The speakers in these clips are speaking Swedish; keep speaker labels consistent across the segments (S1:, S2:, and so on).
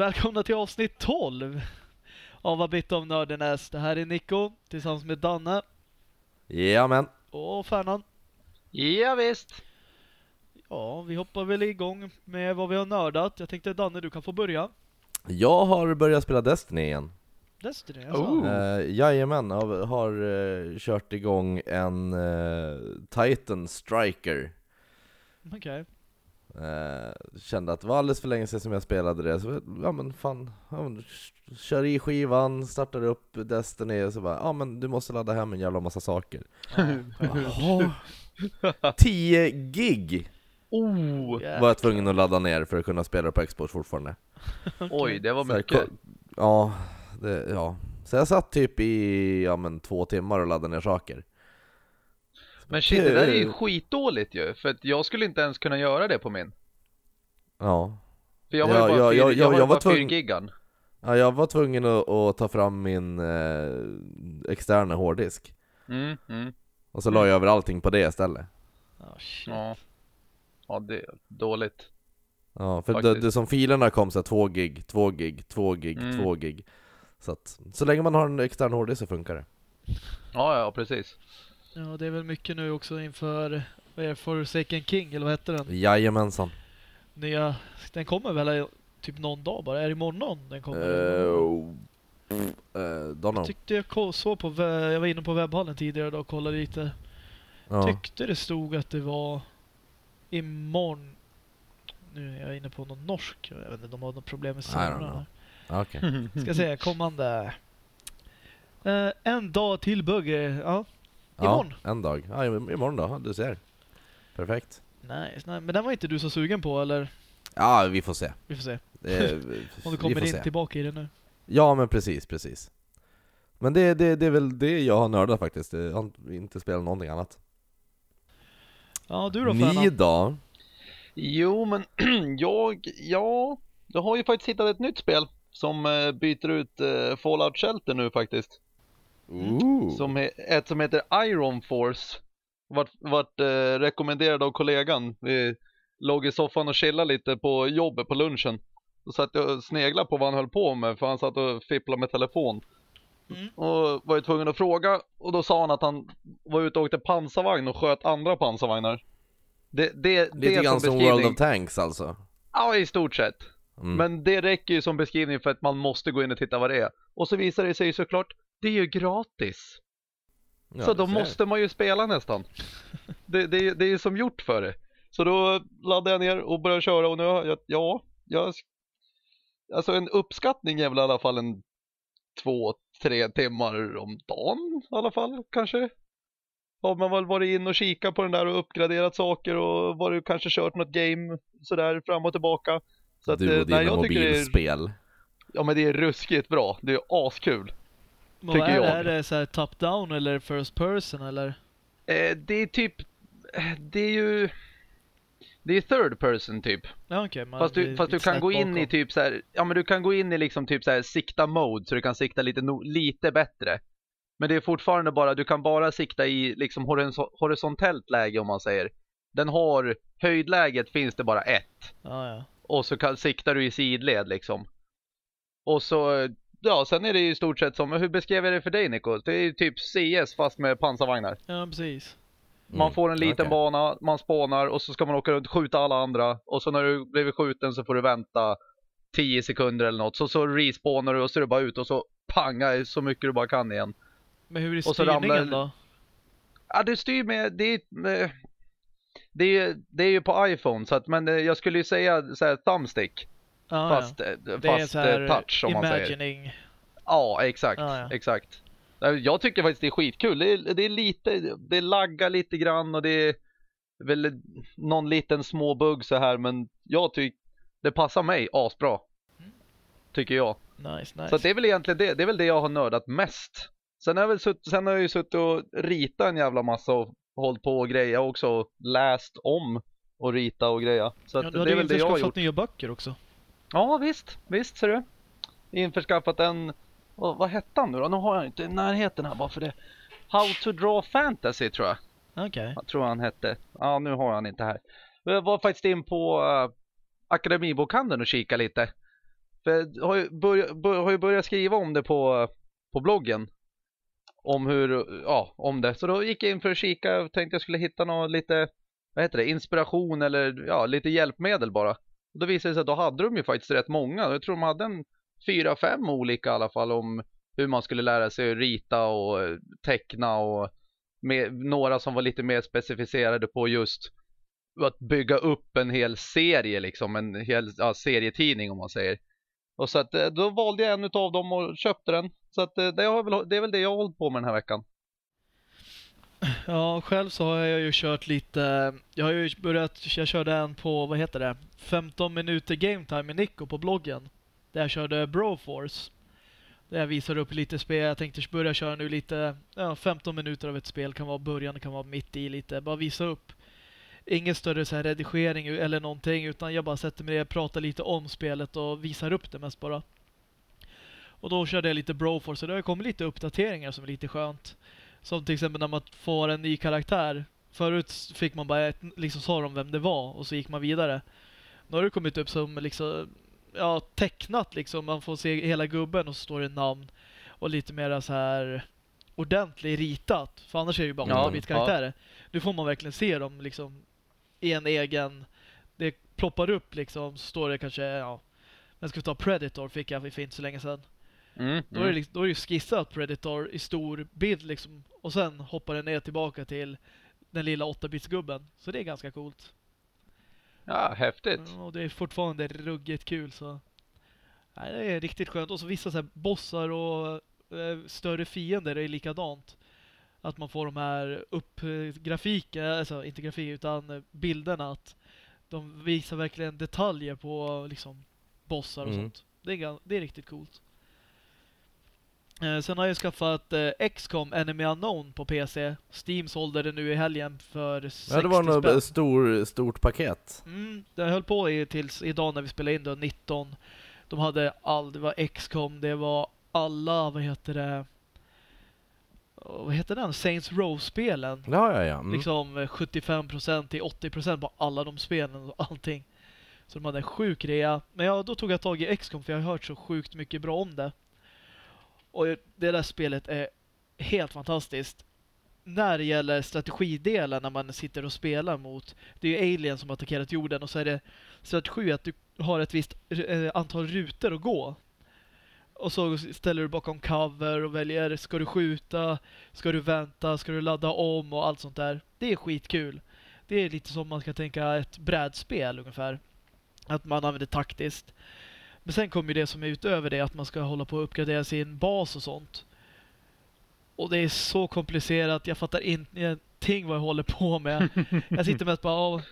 S1: Välkomna till avsnitt 12 av A Bit of Nördernäs. Det här är Nico tillsammans med Danne
S2: Jajamän.
S1: och Färnan.
S3: Ja, visst.
S1: Ja, vi hoppar väl igång med vad vi har nördat. Jag tänkte Danne, du kan få börja.
S2: Jag har börjat spela Destiny igen.
S1: Destiny, alltså.
S3: Oh.
S2: Uh, jajamän, har, har eh, kört igång en eh, Titan Striker.
S1: Okej.
S2: Eh, kände att det var alldeles för länge sedan som jag spelade det, så ja men fan, ja, men, kör i skivan, startar upp Destiny och så bara, ja men du måste ladda hem en jävla massa saker. Jaha. 10 gig
S3: Oh,
S2: var jag tvungen att ladda ner för att kunna spela på Xbox fortfarande.
S3: oj, det var mycket.
S2: Ja, det, ja. Så jag satt typ i, ja men två timmar och laddade ner saker.
S3: Men shit, det där är ju skitdåligt ju. För att jag skulle inte ens kunna göra det på min.
S2: Ja.
S3: För jag har
S2: Ja,
S3: ju bara,
S2: ja,
S3: fyra,
S2: ja,
S3: jag
S2: ja,
S3: har ju
S2: jag var
S3: bara
S2: tvungen-
S3: giggan.
S2: Ja, jag var tvungen att, att ta fram min eh, externa hårddisk.
S3: Mm, mm,
S2: Och så la jag över allting på det istället.
S1: Ja, shit.
S3: ja. Ja, det är dåligt.
S2: Ja, för det, det som filerna kom så här, 2 gig, 2 gig, 2 gig,
S3: Mm.
S2: 2 gig. Så att, så länge man har en extern hårddisk så funkar det.
S3: Ja, ja, precis.
S1: Ja, det är väl mycket nu också inför, vad är det, Forsaken King, eller vad heter den?
S2: Jajamensan.
S1: Nya, den kommer väl typ någon dag bara? Är det imorgon den kommer?
S2: Uh, uh, know.
S1: Tyckte jag såg på, jag var inne på webbhallen tidigare idag och kollade lite.
S2: Ja.
S1: Tyckte det stod att det var imorgon. Nu är jag inne på någon norsk. Jag vet inte, de har något problem med servrarna.
S2: Okej.
S1: Ska säga kommande. Eh, en dag till bugger. Ja, Imorgon.
S2: Ja, en dag. Ja, im- imorgon då, du ser. Perfekt.
S1: nice, nej, men den var inte du så sugen på eller?
S2: Ja, vi får se.
S1: Vi får se.
S2: Det,
S1: Om du kommer in
S2: se.
S1: tillbaka i det nu.
S2: Ja, men precis, precis. Men det, det, det är väl det jag har nördat faktiskt. Jag har inte spelat någonting annat.
S1: Ja, du då
S2: Ni då?
S3: Jo, men jag, ja, jag har ju faktiskt hittat ett nytt spel som eh, byter ut eh, Fallout Shelter nu faktiskt.
S2: Ooh.
S3: Som ett som heter Iron Force. Vart, vart eh, rekommenderad av kollegan. Vi låg i soffan och chillade lite på jobbet på lunchen. Då satt jag och sneglade på vad han höll på med för han satt och fipplade med telefon.
S1: Mm.
S3: Och var ju tvungen att fråga och då sa han att han var ute och åkte pansarvagn och sköt andra pansarvagnar. Det, det,
S2: Lite
S3: det
S2: grann som
S3: beskrivning.
S2: World of Tanks alltså.
S3: Ja, i stort sett.
S2: Mm.
S3: Men det räcker ju som beskrivning för att man måste gå in och titta vad det är. Och så visar det sig såklart, det är ju gratis.
S2: Ja,
S3: så då måste man ju spela nästan. Det, det, det är ju som gjort för det. Så då laddade jag ner och började köra och nu har jag, ja, jag, alltså en uppskattning är väl i alla fall en två, tre timmar om dagen i alla fall kanske. Har man väl varit in och kikat på den där och uppgraderat saker och varit kanske kört något game sådär fram och tillbaka. Så att,
S2: du
S3: eh,
S2: och dina
S3: nej, jag det är,
S2: mobilspel.
S3: ja men det är ruskigt bra. Det är askul.
S1: Vad
S3: tycker
S1: är,
S3: jag.
S1: Är det så här top down eller first person eller?
S3: Eh, det är typ, det är ju, det är third person typ.
S1: Ja okej, men
S3: Fast du, fast du kan gå in i
S1: bakom.
S3: typ så här, ja men du kan gå in i liksom typ så här sikta mode så du kan sikta lite, no, lite bättre. Men det är fortfarande bara, du kan bara sikta i liksom horisont, horisontellt läge om man säger. Den har, höjdläget finns det bara ett.
S1: Ja, ja.
S3: Och så kan, siktar du i sidled liksom. Och så, ja sen är det ju i stort sett som, hur beskrev jag det för dig Nico? Det är ju typ CS fast med pansarvagnar.
S1: ja, precis.
S3: Man
S2: Mm,
S3: får en liten
S2: okej.
S3: bana, man spånar och så ska man åka runt och skjuta alla andra. Och så när du blivit skjuten så får du vänta 10 sekunder eller något. Så, så respawnar du och så är det bara ut och så panga så mycket du bara kan igen.
S1: Men hur är styrningen
S3: ramlar-
S1: då?
S3: Ja, du styr med, det är, med, det är, det är ju på iPhone så att, men eh, jag skulle ju säga så här thumbstick.
S1: Ja,
S3: fast
S1: ja.
S3: eh,
S1: Det är
S3: fast
S1: så här
S3: eh, touch som man säger. Ja, exakt.
S1: Ja, ja.
S3: Exakt. Jag tycker faktiskt det är skitkul. Det är, det är lite, det laggar lite grann och det är väl någon liten små bugg så här men jag tycker det passar mig asbra. Tycker jag.
S1: Nice, nice.
S3: Så det är väl egentligen det. Det är väl det jag har nördat mest. Sen har jag, väl sutt, sen har jag ju suttit och ritat en jävla massa och hållit på och greja också. Och läst om och rita och greja. Så
S1: ja, du
S3: det
S1: hade
S3: är väl det jag har gjort.
S1: nya böcker också.
S3: Ja visst, visst ser du. Införskaffat en, vad, vad hette han nu då? Nu har jag inte i närheten här bara för det. How to draw fantasy tror jag.
S1: Okej.
S3: Jag tror han hette. Ja nu har han inte här. Jag var faktiskt in på uh, Akademibokhandeln och kika lite. För jag har ju, börjat, bör, har ju börjat skriva om det på, på bloggen. Om hur, ja, om det. Så då gick jag in för att kika och tänkte jag skulle hitta något lite, vad heter det, inspiration eller ja, lite hjälpmedel bara. Och då visade det sig att då hade de ju faktiskt rätt många. Jag tror de hade en fyra, fem olika i alla fall om hur man skulle lära sig att rita och eh, teckna och med, några som var lite mer specificerade på just att bygga upp en hel serie liksom, en hel ja, serietidning om man säger. Och så att eh, då valde jag en av dem och köpte den. Så att eh, det, har väl, det är väl det jag har hållit på med den här veckan.
S1: Ja, själv så har jag ju kört lite, jag har ju börjat, jag körde en på, vad heter det, 15 minuter game time med Nico på bloggen. Där jag körde Broforce. Där jag visar upp lite spel, jag tänkte börja köra nu lite, ja 15 minuter av ett spel, kan vara början, det kan vara mitt i lite, bara visa upp. Ingen större så här redigering eller någonting, utan jag bara sätter mig ner, pratar lite om spelet och visar upp det mest bara. Och då körde jag lite Broforce, och det har kommit lite uppdateringar som är lite skönt. Som till exempel när man får en ny karaktär. Förut fick man bara ett, liksom sa de vem det var och så gick man vidare. Nu har det kommit upp som liksom ja, tecknat liksom. Man får se hela gubben och så står det namn. Och lite mer så här ordentligt ritat. För annars är det ju bara
S3: Ja,
S1: 8 bit karaktärer. Nu får man verkligen se dem liksom i en egen... Det ploppar upp liksom, så står det kanske, ja... Men ska vi ta Predator fick jag för inte så länge sedan.
S3: Mm,
S1: Då är, det, liksom- då är det skissat Predator i stor bild liksom. Och sen hoppar det ner tillbaka till den lilla 8-bitsgubben. Så det är ganska coolt.
S3: Ja, häftigt.
S1: Och det är fortfarande ruggigt kul så. Nej, det är riktigt skönt. Och så vissa så här bossar och eh, större fiender är likadant. Att man får de här uppgrafiken, alltså inte grafik utan eh, bilderna. Att de visar verkligen detaljer på liksom bossar och
S2: Mm.
S1: sånt. Det är, det är riktigt coolt. Eh, sen har jag skaffat eh, XCOM Enemy Unknown på PC. Steam sålde det nu i helgen för 60
S2: Ja, det var något stor, stort paket.
S1: Mm, det höll på i, tills idag när vi spelade in då, 19. De hade all, det var XCOM, det var alla, vad heter det? Åh, Vad heter den? Saints Row-spelen.
S2: Ja, ja, ja. Mm.
S1: Liksom eh, 75% till 80% på alla de spelen och allting. Så de hade en sjuk rea. Men ja, då tog jag tag i XCOM för jag har hört så sjukt mycket bra om det. Och det där spelet är helt fantastiskt. När det gäller strategidelen när man sitter och spelar mot det är ju alien som har attackerat jorden och så är det strategi att du har ett visst eh, antal rutor att gå. Och så ställer du bakom cover och väljer, ska du skjuta, ska du vänta, ska du ladda om och allt sånt där. Det är skitkul. Det är lite som man ska tänka ett brädspel ungefär. Att man använder taktiskt. Men sen kommer ju det som är utöver det, att man ska hålla på att uppgradera sin bas och sånt. Och det är så komplicerat, jag fattar ingenting vad jag håller på med. Jag sitter mest bara, "Ja,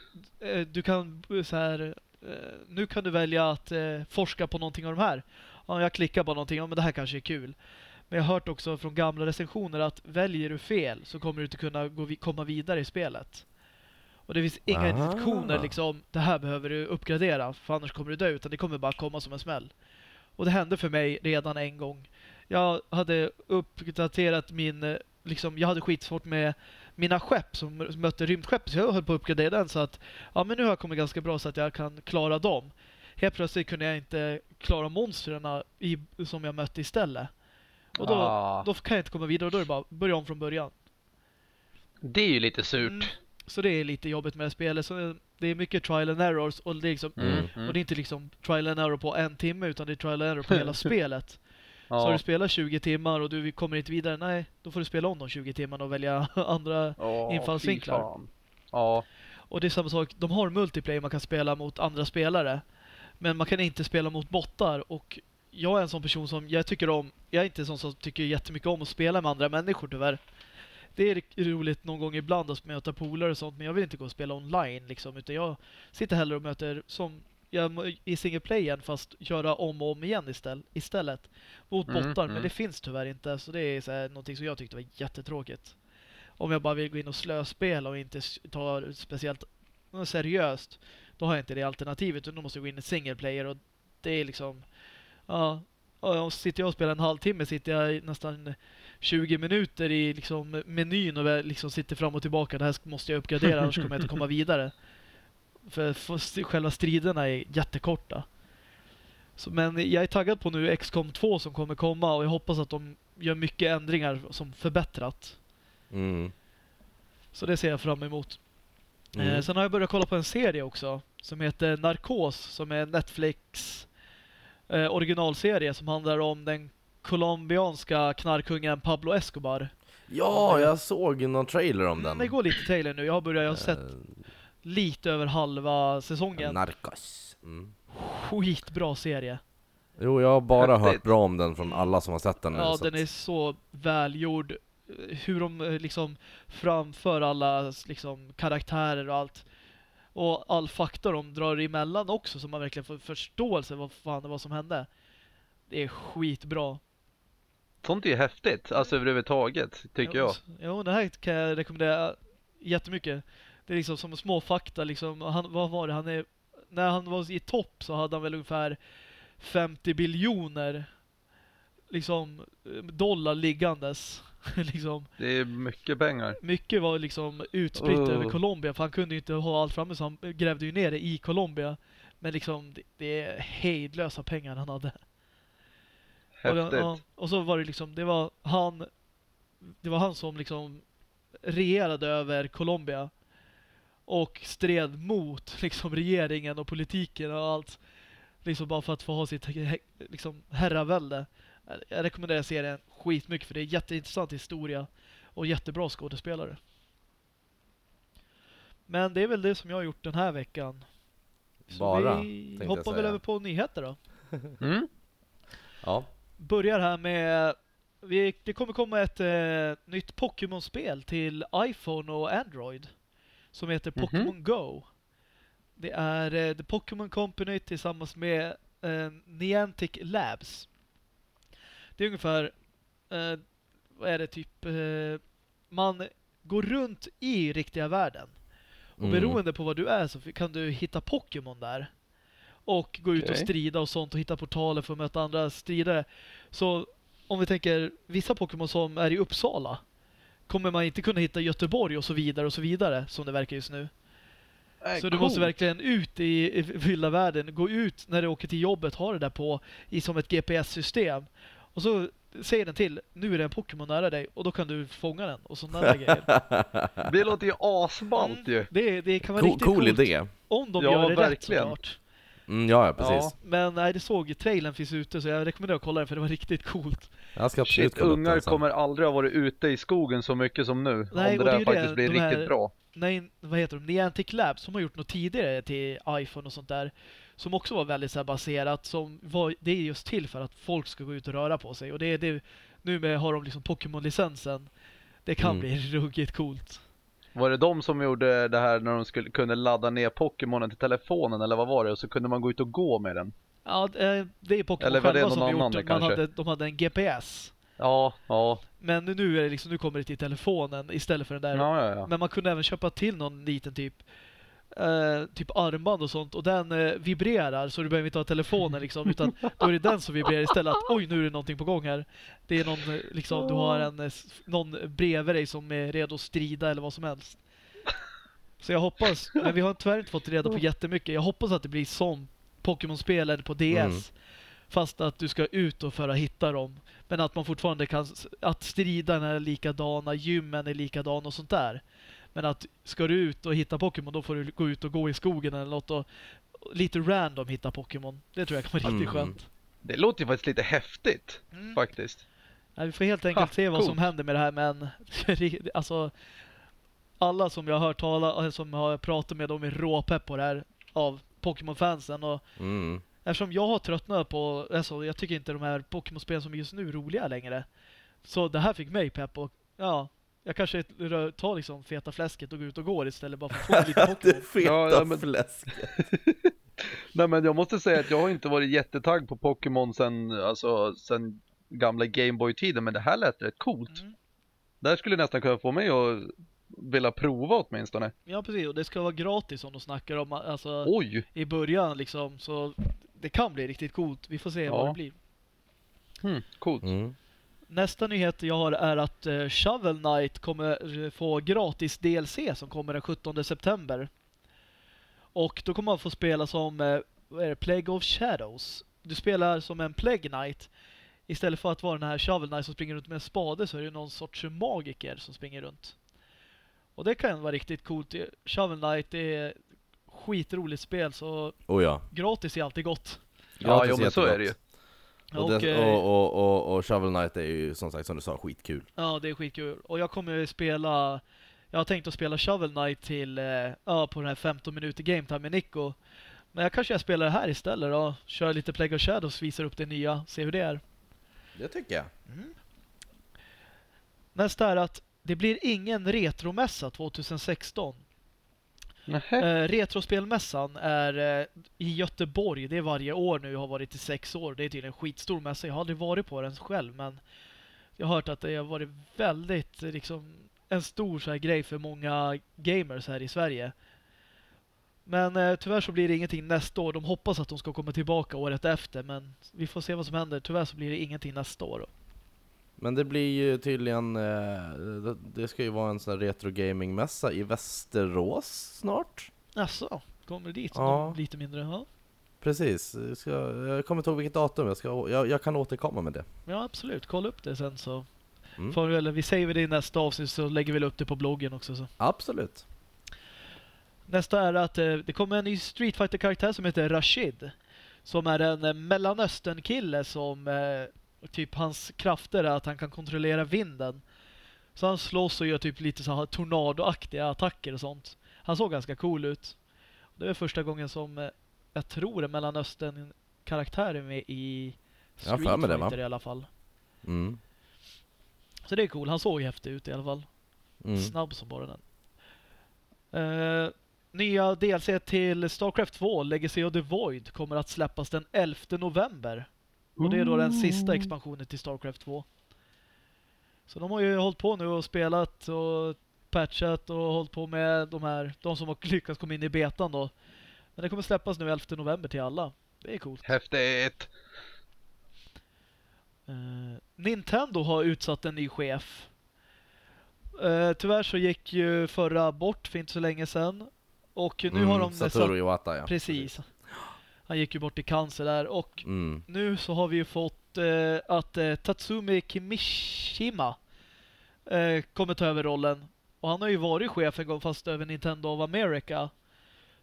S1: eh, du kan så här, eh, nu kan du välja att eh, forska på någonting av de här. Ja, jag klickar bara någonting, ja men det här kanske är kul. Men jag har hört också från gamla recensioner att väljer du fel så kommer du inte kunna gå komma vidare i spelet. Och det finns inga
S2: Ah.
S1: indikationer liksom, det här behöver du uppgradera för annars kommer du dö, utan det kommer bara komma som en smäll. Och det hände för mig redan en gång. Jag hade uppdaterat min, eh, liksom, jag hade skitsvårt med mina skepp som mötte rymdskepp, så jag höll på att uppgradera den så att ja men nu har jag kommit ganska bra så att jag kan klara dem. Helt plötsligt kunde jag inte klara monstren i, som jag mötte istället. Och då,
S3: Ah,
S1: då kan jag inte komma vidare och då är det bara börja om från början.
S3: det är ju lite surt.
S1: Mm. Så det är lite jobbigt med spelet. Så det är mycket trial and errors och det är, liksom,
S3: Mm,
S1: och
S3: mm.
S1: det är inte liksom trial and error på en timme utan det är trial and error på hela spelet. Så har
S3: Ja.
S1: du spelat 20 timmar och du kommer inte vidare, nej, då får du spela om de 20 timmarna och välja andra.
S3: Ja,
S1: infallsvinklar.
S3: Ja,
S1: Och det är samma sak, de har multiplayer man kan spela mot andra spelare. Men man kan inte spela mot bottar och jag är en sån person som, jag tycker om, jag är inte en sån som tycker jättemycket om att spela med andra människor tyvärr. Det är roligt någon gång ibland att möta polare och sånt, men jag vill inte gå och spela online liksom, utan jag sitter hellre och möter som jag, i single playen fast göra om och om igen istället, istället mot
S3: Mm,
S1: bottar, men
S3: mm.
S1: det finns tyvärr inte, så det är så här, någonting som jag tyckte var jättetråkigt. Om jag bara vill gå in och slöspela och inte ta speciellt seriöst, då har jag inte det alternativet, utan då måste jag gå in i single player och det är liksom, ja, och sitter jag och spelar en halvtimme sitter jag nästan 20 minuter i liksom menyn och liksom sitter fram och tillbaka. Det här måste jag uppgradera annars kommer jag inte komma vidare. För, själva striderna är jättekorta. Så, men jag är taggad på nu XCOM 2 som kommer komma och jag hoppas att de gör mycket ändringar som förbättrat.
S2: Mm.
S1: Så det ser jag fram emot.
S2: Mm.
S1: Eh, sen har jag börjat kolla på en serie också som heter Narcos som är Netflix eh, originalserie som handlar om den colombianska knarkungen Pablo Escobar.
S2: Ja, jag såg någon trailer om den.
S1: Mm, det går lite trailer nu. Jag har börjat, jag har sett
S2: Eh,
S1: lite över halva säsongen.
S2: Narcos. Mm.
S1: Skitbra serie.
S2: Jo, jag har bara
S3: Häftigt.
S2: hört bra om den från alla som har sett den nu.
S1: Ja,
S2: så
S1: den
S2: att-
S1: är så välgjord. Hur de eh, liksom framför alla liksom karaktärer och allt. Och all fakta de drar emellan också så man verkligen får förståelse vad fan det var som hände. Det är skitbra.
S3: Sånt är ju häftigt, alltså överhuvudtaget, tycker jag.
S1: Jo, Jo, det här kan jag rekommendera jättemycket. Det är liksom som små fakta liksom. Han, vad var det? Han är, när han var i topp så hade han väl ungefär 50 biljoner liksom dollar liggandes. liksom.
S3: Det är mycket pengar.
S1: Mycket var liksom utspritt
S3: Oh.
S1: över Colombia för han kunde ju inte ha allt framme så han grävde ju ner det i Colombia. Men liksom det, det är hejdlösa pengar han hade. Och,
S3: Häftigt.
S1: ja, och så var det liksom, det var han det var han som liksom regerade över Colombia och stred mot liksom regeringen och politiken och allt liksom bara för att få ha sitt liksom herravälde. Jag rekommenderar serien skitmycket för det är jätteintressant historia och jättebra skådespelare. Men det är väl det som jag har gjort den här veckan. Så
S2: Bara,
S1: vi hoppar väl över på nyheter då.
S3: Mm?
S2: Ja.
S1: Börjar här med vi, det kommer komma ett eh, nytt Pokémon-spel till iPhone och Android som heter
S3: Mhm.
S1: Pokémon Go. Det är eh, The Pokémon Company tillsammans med eh, Niantic Labs. Det är ungefär eh, vad är det typ eh, man går runt i riktiga världen. Och
S2: Mm.
S1: beroende på vad du är så kan du hitta Pokémon där. Och gå ut och
S3: Okej.
S1: strida och sånt och hitta portaler för att möta andra stridare. Så om vi tänker vissa Pokémon som är i Uppsala kommer man inte kunna hitta Göteborg och så vidare och så vidare som det verkar just nu.
S3: Äh,
S1: Så du måste verkligen ut i, i vilda världen, gå ut när du åker till jobbet, ha det där på i som ett GPS-system. Och så säger den till, nu är det en Pokémon nära dig och då kan du fånga den och sådana där grejer.
S3: Det låter ju asballt
S1: Mm,
S3: ju.
S1: det, det kan vara
S2: Cool,
S1: riktigt
S2: cool
S1: coolt
S2: idé.
S1: om de
S3: Ja,
S1: gör det
S3: verkligen.
S1: rätt såklart.
S2: Mm, ja, ja, precis.
S3: Ja.
S1: Men nej, det såg ju, trailern finns ute så jag rekommenderar att kolla den för det var riktigt coolt.
S2: Jag ska absolut
S3: Shit,
S2: kolla upp
S3: ungar
S2: den sen.
S3: kommer aldrig ha varit ute i skogen så mycket som nu.
S1: Nej,
S3: om
S1: och
S3: det
S1: det är
S3: där
S1: ju
S3: faktiskt
S1: det,
S3: blir
S1: de här-
S3: riktigt bra.
S1: Nej, vad heter de? Niantic Labs som har gjort något tidigare till iPhone och sånt där. Som också var väldigt så här baserat. Som var, det är just till för att folk ska gå ut och röra på sig. Och det är det, nu med, har de liksom Pokémon-licensen. Det kan
S2: Mm.
S1: bli ruggigt coolt.
S3: Var det de som gjorde det här när de skulle, kunde ladda ner Pokémonen till telefonen eller vad var det? Och så kunde man gå ut och gå med den.
S1: Ja, det det är Pokémon
S3: Eller var det
S1: själva som har gjort
S3: det.
S1: Man hade, de hade en GPS.
S3: Ja, ja,
S1: Men nu är det liksom, nu kommer det till telefonen istället för den där
S3: ja, ja. ja.
S1: Men man kunde även köpa till någon liten typ eh, typ armband och sånt och den eh, vibrerar så du behöver inte ha telefonen liksom utan då är det den som vibrerar istället att oj nu är det någonting på gång här. Det är någon eh, liksom du har en någon bredvid dig som är redo att strida eller vad som helst. Så jag hoppas, men vi har tyvärr inte fått reda på jättemycket. Jag hoppas att det blir som Pokémon-spel eller på DS.
S2: Mm.
S1: Fast att du ska ut och för att hitta dem. Men att man fortfarande kan, att striderna är likadana, gymmen är likadana och sånt där. Men att ska du ut och hitta Pokémon då får du gå ut och gå i skogen eller något och lite random hitta Pokémon. Det tror jag kan vara riktigt
S2: Mm.
S1: skönt.
S3: Det låter ju faktiskt lite häftigt
S1: Mm.
S3: faktiskt.
S1: Ja, vi får helt enkelt
S3: Ha,
S1: se vad som
S3: coolt.
S1: händer med det här men alltså alla som jag har hört tala, som har pratat med dem är råpepp på det här av Pokémon-fansen och
S2: Mm.
S1: Eftersom jag har tröttnat på, alltså jag tycker inte de här Pokémon-spelen som är just nu är roliga längre. Så det här fick mig pepp och ja, jag kanske tar liksom feta fläsket och går ut och går istället bara för att få lite Pokémon.
S2: feta
S3: Ja, ja, men-
S2: fläsket.
S3: Nej men jag måste säga att jag har inte varit jättetagg på Pokémon sen, alltså, sen gamla Gameboy-tiden men det här lät rätt coolt.
S1: Mm.
S3: Det här skulle nästan kunna få mig att vilja prova åtminstone.
S1: Ja precis, och det ska vara gratis som de snackar om alltså
S3: Oj!
S1: i början liksom så det kan bli riktigt coolt. Vi får se
S3: Ja.
S1: vad det blir.
S3: Hmm, coolt.
S2: Mm.
S1: Nästa nyhet jag har är att eh, Shovel Knight kommer eh, få gratis DLC som kommer den 17 september. Och då kommer man få spela som eh, vad är det, Plague of Shadows. du spelar som en Plague Knight. Istället för att vara den här Shovel Knight som springer runt med en spade så är det någon sorts magiker som springer runt. Och det kan vara riktigt coolt. Shovel Knight är skitroligt spel så
S2: Oh ja.
S1: gratis är alltid gott.
S3: Ja,
S2: Gratis
S3: jo, men så är det ju.
S2: Och,
S1: Och,
S2: det,
S1: eh,
S2: och, och, och, och Shovel Knight är ju som sagt som du sa skitkul.
S1: Ja, det är skitkul. Och jag kommer ju spela... Jag har tänkt att spela Shovel Knight till... Eh, ja, på den här 15 minuter game time med Nico. Men jag kanske jag spelar det här istället då. Kör lite Plague of Shadows, visar upp det nya, se hur det är.
S2: Det tycker jag.
S1: Nästa är att det blir ingen retromässa 2016. Eh, retrospelmässan är eh, i Göteborg. Det är varje år nu. Jag har varit i sex år. Det är tydligen en skitstor mässa. Jag har aldrig varit på den själv, men jag har hört att det har varit väldigt liksom en stor så här grej för många gamers här i Sverige. Men eh, tyvärr så blir det ingenting nästa år. De hoppas att de ska komma tillbaka året efter, men vi får se vad som händer. Tyvärr så blir det ingenting nästa år. Då.
S2: Men det blir ju tydligen, eh, det- ska ju vara en sån här retro gaming mässa i Västerås snart.
S1: Jaså, kommer dit?
S2: Ja.
S1: Lite mindre, ja.
S2: Precis, jag, ska, jag kommer inte ihåg vilket datum, jag, ska, jag, jag kan återkomma med det.
S1: Ja, absolut. Kolla upp det sen så.
S2: Mm.
S1: Får vi, väl, vi säger det i nästa avsnitt så lägger vi upp det på bloggen också. Så.
S2: Absolut.
S1: Nästa är att eh, det kommer en ny Street fighter karaktär som heter Rashid. Som är en eh, Mellanöstern-kille som eh, typ hans krafter är att han kan kontrollera vinden. Så han slåss och gör typ lite så här tornadoaktiga attacker och sånt. Han såg ganska cool ut. Det är första gången som eh, jag tror en Mellanöstern-karaktär är med i Street
S2: va?
S1: Fighter i alla fall.
S2: Mm.
S1: Så det är cool. Han såg häftig ut i alla fall.
S2: Mm.
S1: Snabb som bara den. Eh, nya DLC till Starcraft 2, Legacy of the Void, kommer att släppas den 11 november. Och det är då den sista expansionen till Starcraft 2. Så de har ju hållit på nu och spelat och patchat och hållit på med de här, de som har lyckats komma in i betan då. Men det kommer släppas nu 11 november till alla. Det är coolt.
S3: Häftigt.
S1: Eh, Nintendo har utsatt en ny chef. Eh, tyvärr så gick ju förra bort för inte så länge sedan. Och nu har de...
S2: Mm, Satoru Iwata ja.
S1: Precis. Han gick ju bort i cancer där. Och
S2: Mm.
S1: nu så har vi ju fått eh, att eh, Tatsumi Kimishima eh, kommer ta över rollen. Och han har ju varit chef en gång fast över Nintendo of America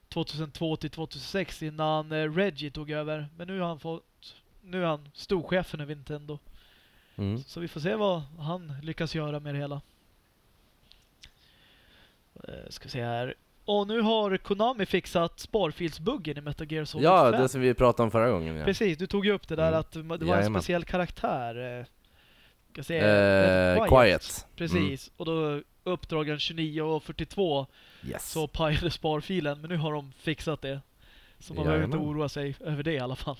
S1: 2002 till 2006 innan eh, Reggie tog över. Men nu har han fått nu är han storchefen över Nintendo.
S2: Mm.
S1: Så vi får se vad han lyckas göra med det hela. Eh, ska se här. Och nu har Konami fixat sparfilsbuggen i Metal Gear Solid
S2: Ja,
S1: 5.
S2: det som vi pratade om förra gången ja.
S1: Precis, du tog ju upp det där
S2: Mm.
S1: att det var en
S2: Jajamän.
S1: speciell karaktär. eh, Ska se,
S2: Eh,
S1: eh,
S2: quiet.
S1: Precis, och då uppdragen 29 och 42
S2: Mm. Yes.
S1: så pajade sparfilen, men nu har de fixat det. Så man behöver inte
S2: Jajamän.
S1: oroa sig över det i alla fall.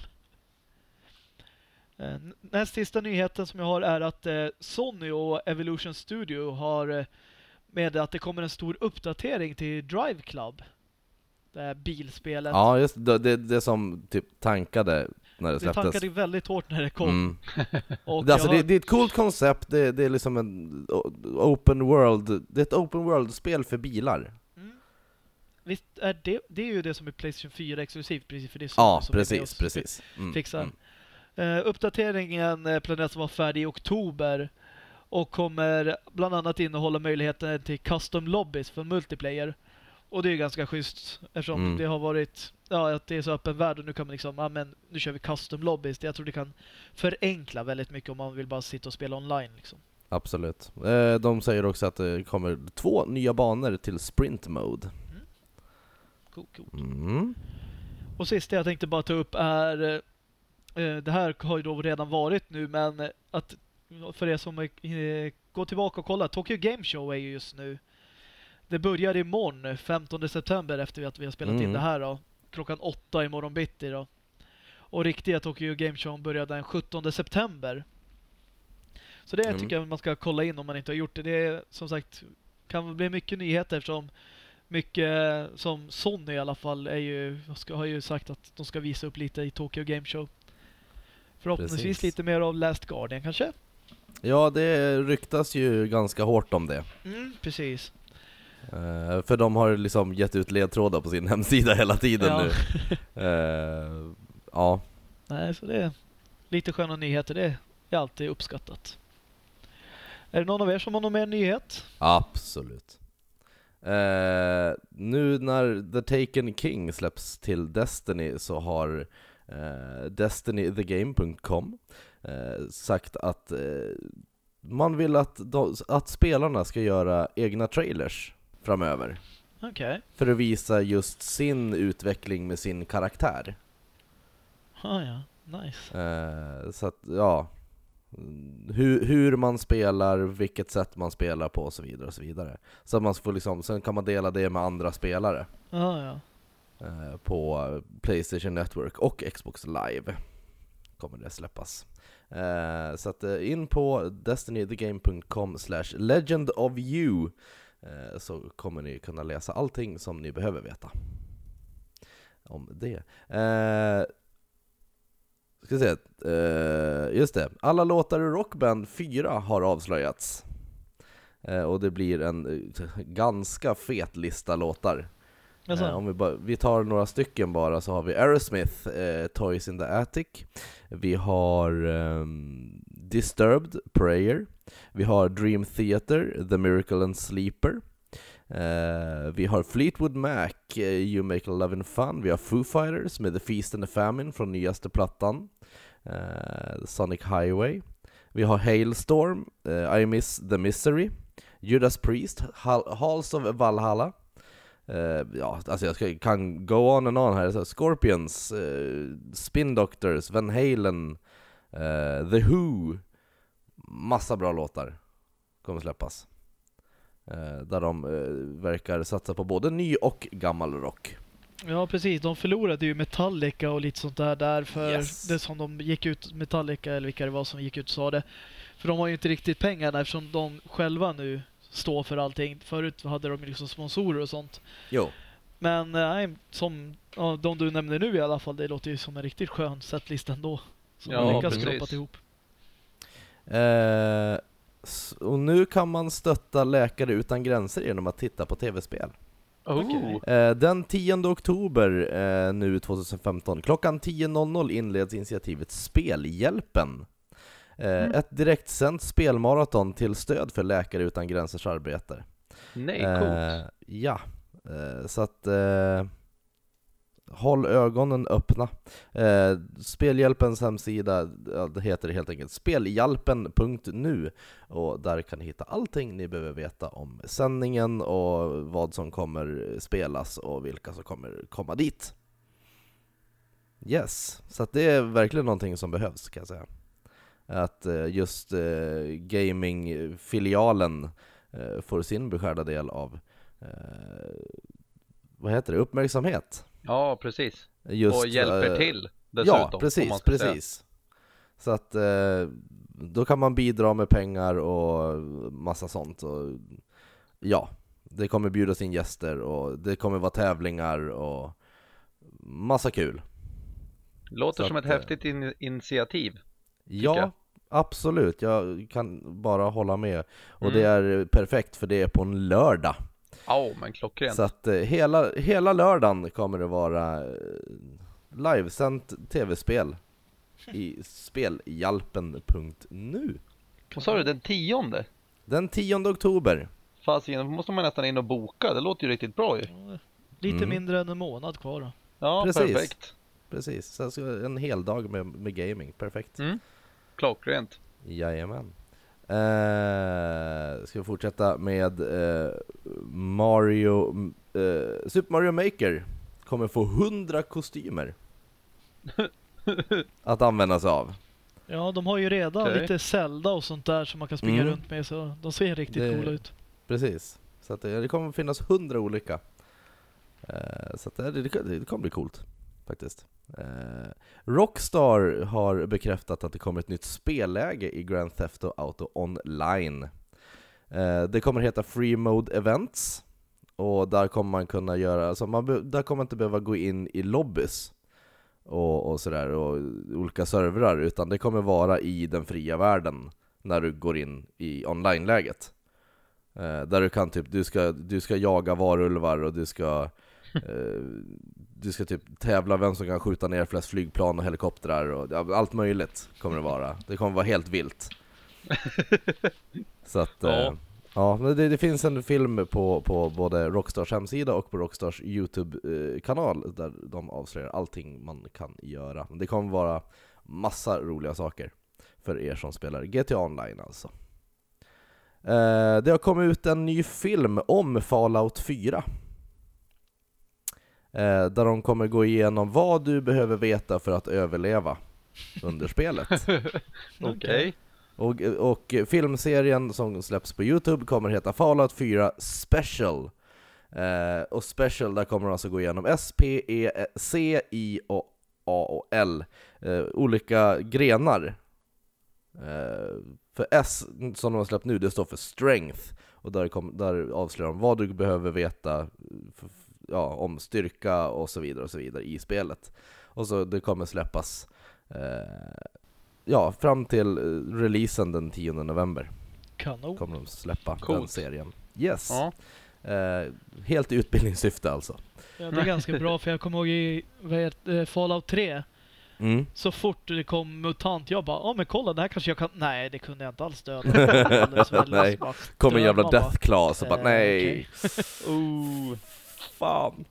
S1: Eh, Näst sista nyheten som jag har är att eh, Sony och Evolution Studio har eh, med att det kommer en stor uppdatering till Drive Club. Det här bilspelet.
S2: Ja, just det, det, det som typ tankade när det
S1: det
S2: släpptes.
S1: tankade väldigt hårt när det kom.
S2: Mm. Det, alltså,
S1: jag
S2: det,
S1: har-
S2: det är ett coolt koncept, det, det är liksom en open world, det är ett open world-spel för bilar.
S1: Mm. Visst är det, det är ju det som är Playstation 4 exklusivt, precis för det är
S2: Ja,
S1: som
S2: precis, precis. Mm,
S1: fixar.
S2: mm.
S1: Eh, uppdateringen eh, planeras vara färdig i oktober och kommer bland annat innehålla möjligheten till custom lobbies för multiplayer. Och det är ganska schysst eftersom
S2: Mm.
S1: det har varit ja, att det är så öppen värld och nu kan man liksom, ja men nu kör vi custom lobbies. Jag tror det kan förenkla väldigt mycket om man vill bara sitta och spela online liksom.
S2: Absolut. Eh, de säger också att det kommer två nya banor till sprint mode.
S1: Cool, cool.
S2: Mm.
S1: Och sista jag tänkte bara ta upp är eh, det här har ju då redan varit nu men att för er som eh, går tillbaka och kollar Tokyo Game Show är ju just nu det börjar imorgon 15 september efter att vi har spelat in
S2: Mm.
S1: det här då klockan åtta imorgon bitti då och riktiga Tokyo Game Show börjar den 17 september så det
S2: Mm.
S1: tycker jag man ska kolla in om man inte har gjort det det är som sagt kan bli mycket nyheter eftersom mycket som Sony i alla fall är ju, ska, har ju sagt att de ska visa upp lite i Tokyo Game Show. Förhoppningsvis
S2: Precis.
S1: lite mer av Last Guardian kanske?
S2: Ja, det ryktas ju ganska hårt om det.
S1: Mm, precis.
S2: Eh, för de har liksom gett ut ledtrådar på sin hemsida hela tiden
S1: Ja.
S2: nu. Eh, ja,
S1: Nej, så det är lite sköna nyheter. Det är alltid uppskattat. Är det någon av er som har någon mer nyhet?
S2: Absolut. Eh, nu när The Taken King släpps till Destiny så har DestinyTheGame.com eh, sagt att eh, man vill att, de, att spelarna ska göra egna trailers framöver.
S1: Okej.
S2: För att visa just sin utveckling med sin karaktär.
S1: Ah, ja, nice.
S2: Eh, så att, ja. Hur, hur man spelar, vilket sätt man spelar på och så vidare och så vidare. Så att man får liksom, sen kan man dela det med andra spelare.
S1: Ah, ja.
S2: eh, på Playstation Network och Xbox Live kommer det släppas. Eh, så att eh, in på destinythegame.com slash legend of you eh, så kommer ni kunna läsa allting som ni behöver veta om det. Eh, ska se, eh, just det, alla låtar i Rockband 4 har avslöjats. Eh, och det blir en eh, ganska fet lista låtar.
S1: Jaså?
S2: Eh, om vi, bara, vi tar några stycken bara så har vi Aerosmith, eh, Toys in the Attic. Vi har ehm, Disturbed, Prayer. Vi har Dream Theater, The Miracle and Sleeper. Eh, Vi har Fleetwood Mac, eh, You Make Love and Fun. Vi har Foo Fighters med The Feast and the Famine från nyaste plattan. Eh, Sonic Highway. Vi har Hailstorm, eh, I Miss the Misery. Judas Priest, Hal- Halls of Valhalla Eh, ja, alltså jag ska, kan go on and on här. Så Scorpions, eh, Spin Doctors, Van Halen, eh, The Who. Massa bra låtar kommer släppas. Där de verkar satsa på både ny och gammal rock.
S1: Ja, precis. De förlorade ju Metallica och lite sånt där därför
S2: Yes.
S1: det som de gick ut, Metallica eller vilka det var som gick ut och sa det. För de har ju inte riktigt pengarna eftersom de själva nu står för allting. Förut hade de liksom sponsorer och sånt.
S2: Jo.
S1: Men eh, nej, som ja, de du nämner nu i alla fall, det låter ju som en riktigt skön setlist ändå. Som
S3: Ja,
S1: de lyckas skrapat ihop.
S2: Eh, och nu kan man stötta Läkare Utan Gränser genom att titta på tv-spel.
S3: Oh.
S1: Okej.
S2: Eh, Den 10 oktober eh, nu 2015, klockan 10.00 inleds initiativet Spelhjälpen. Eh, Ett direktsänt spelmaraton till stöd för Läkare Utan Gränsers arbete.
S3: Nej, coolt.
S2: Eh, ja, eh, så att håll ögonen öppna. Eh, Spelhjälpens hemsida det heter helt enkelt spelhjälpen.nu och där kan ni hitta allting ni behöver veta om sändningen och vad som kommer spelas och vilka som kommer komma dit. Yes, så det är verkligen någonting som behövs kan jag säga. Att eh, just eh, gamingfilialen eh, får sin beskärda del av vad heter det, uppmärksamhet.
S3: Ja, precis.
S2: Just,
S3: och hjälper till dessutom.
S2: Ja, precis,
S3: säga.
S2: precis. Så att då kan man bidra med pengar och massa sånt. Och, ja, det kommer bjudas in gäster och det kommer vara tävlingar och massa kul.
S3: Låter
S2: Så
S3: som
S2: att,
S3: ett häftigt in initiativ.
S2: Ja,
S3: jag.
S2: absolut. Jag kan bara hålla med. Och
S3: Mm.
S2: det är perfekt för det är på en lördag.
S3: Ja, men klockrent.
S2: Så att eh, hela, hela lördagen kommer det vara eh, livesänt tv-spel i spelhjälpen.nu
S3: Vad sa du, den tionde?
S2: Den 10 oktober.
S3: Fasiken, då måste man nästan in och boka. Det låter ju riktigt bra ju.
S1: Ja, Lite
S2: Mm.
S1: mindre än en månad kvar då.
S3: Ja,
S2: Precis.
S3: perfekt.
S2: Precis, så en hel dag med, med gaming, perfekt.
S3: Mm. Klockrent.
S2: Jajamän. Eh, ska vi fortsätta med eh, Mario, eh, Super Mario Maker kommer få 100 kostymer att använda sig av.
S1: Ja, de har ju redan
S3: Okej.
S1: lite Zelda och sånt där som man kan springa
S2: Mm.
S1: runt med så de ser riktigt
S2: Det-
S1: coola ut.
S2: Precis. Så att det, det kommer finnas 100 olika. Eh, så att det, det, det kommer bli coolt faktiskt. Eh, Rockstar har bekräftat att det kommer ett nytt spelläge i Grand Theft Auto Online. Eh, det kommer heta Free Mode Events och där kommer man kunna göra, alltså man, be- där kommer man inte behöva gå in i lobbys och, och sådär och olika servrar utan det kommer vara i den fria världen när du går in i online-läget. Eh, där du kan typ, du ska, du ska jaga varulvar och du ska eh, du ska typ tävla vem som kan skjuta ner flest flygplan och helikoptrar och allt möjligt kommer det vara. Det kommer vara helt vilt. Så att,
S3: Ja.
S2: eh, ja, det, det finns en film på, på både Rockstars hemsida och på Rockstars YouTube-kanal där de avslöjar allting man kan göra. Det kommer vara massa roliga saker för er som spelar GTA Online alltså. Eh, det har kommit ut en ny film om Fallout 4. Eh, där de kommer gå igenom vad du behöver veta för att överleva under spelet.
S3: Okej.
S2: Och, och filmserien som släpps på Youtube kommer heta Fallout 4 Special. Eh, och Special, där kommer de alltså gå igenom S, P, E, C, I och A och L. Eh, olika grenar. Eh, för S, som de har släppt nu, det står för Strength. Och där, kom, där avslöjar de vad du behöver veta för, ja, om styrka och så vidare och så vidare i spelet. Och så det kommer släppas eh, ja, fram till eh, releasen den 10 november
S1: Kanon.
S2: kommer de släppa den
S3: Coolt.
S2: serien. Yes!
S3: Ja.
S2: Eh, helt i utbildningssyfte alltså.
S1: Ja, det är ganska bra för jag kommer ihåg i det, Fallout 3.
S2: Mm.
S1: Så fort det kom mutant, jag bara ja men kolla det här kanske jag kan... Nej det kunde jag inte alls döda.
S2: Nej. Kommer en jävla death class och bara
S1: eh,
S2: nej! Oh, fan!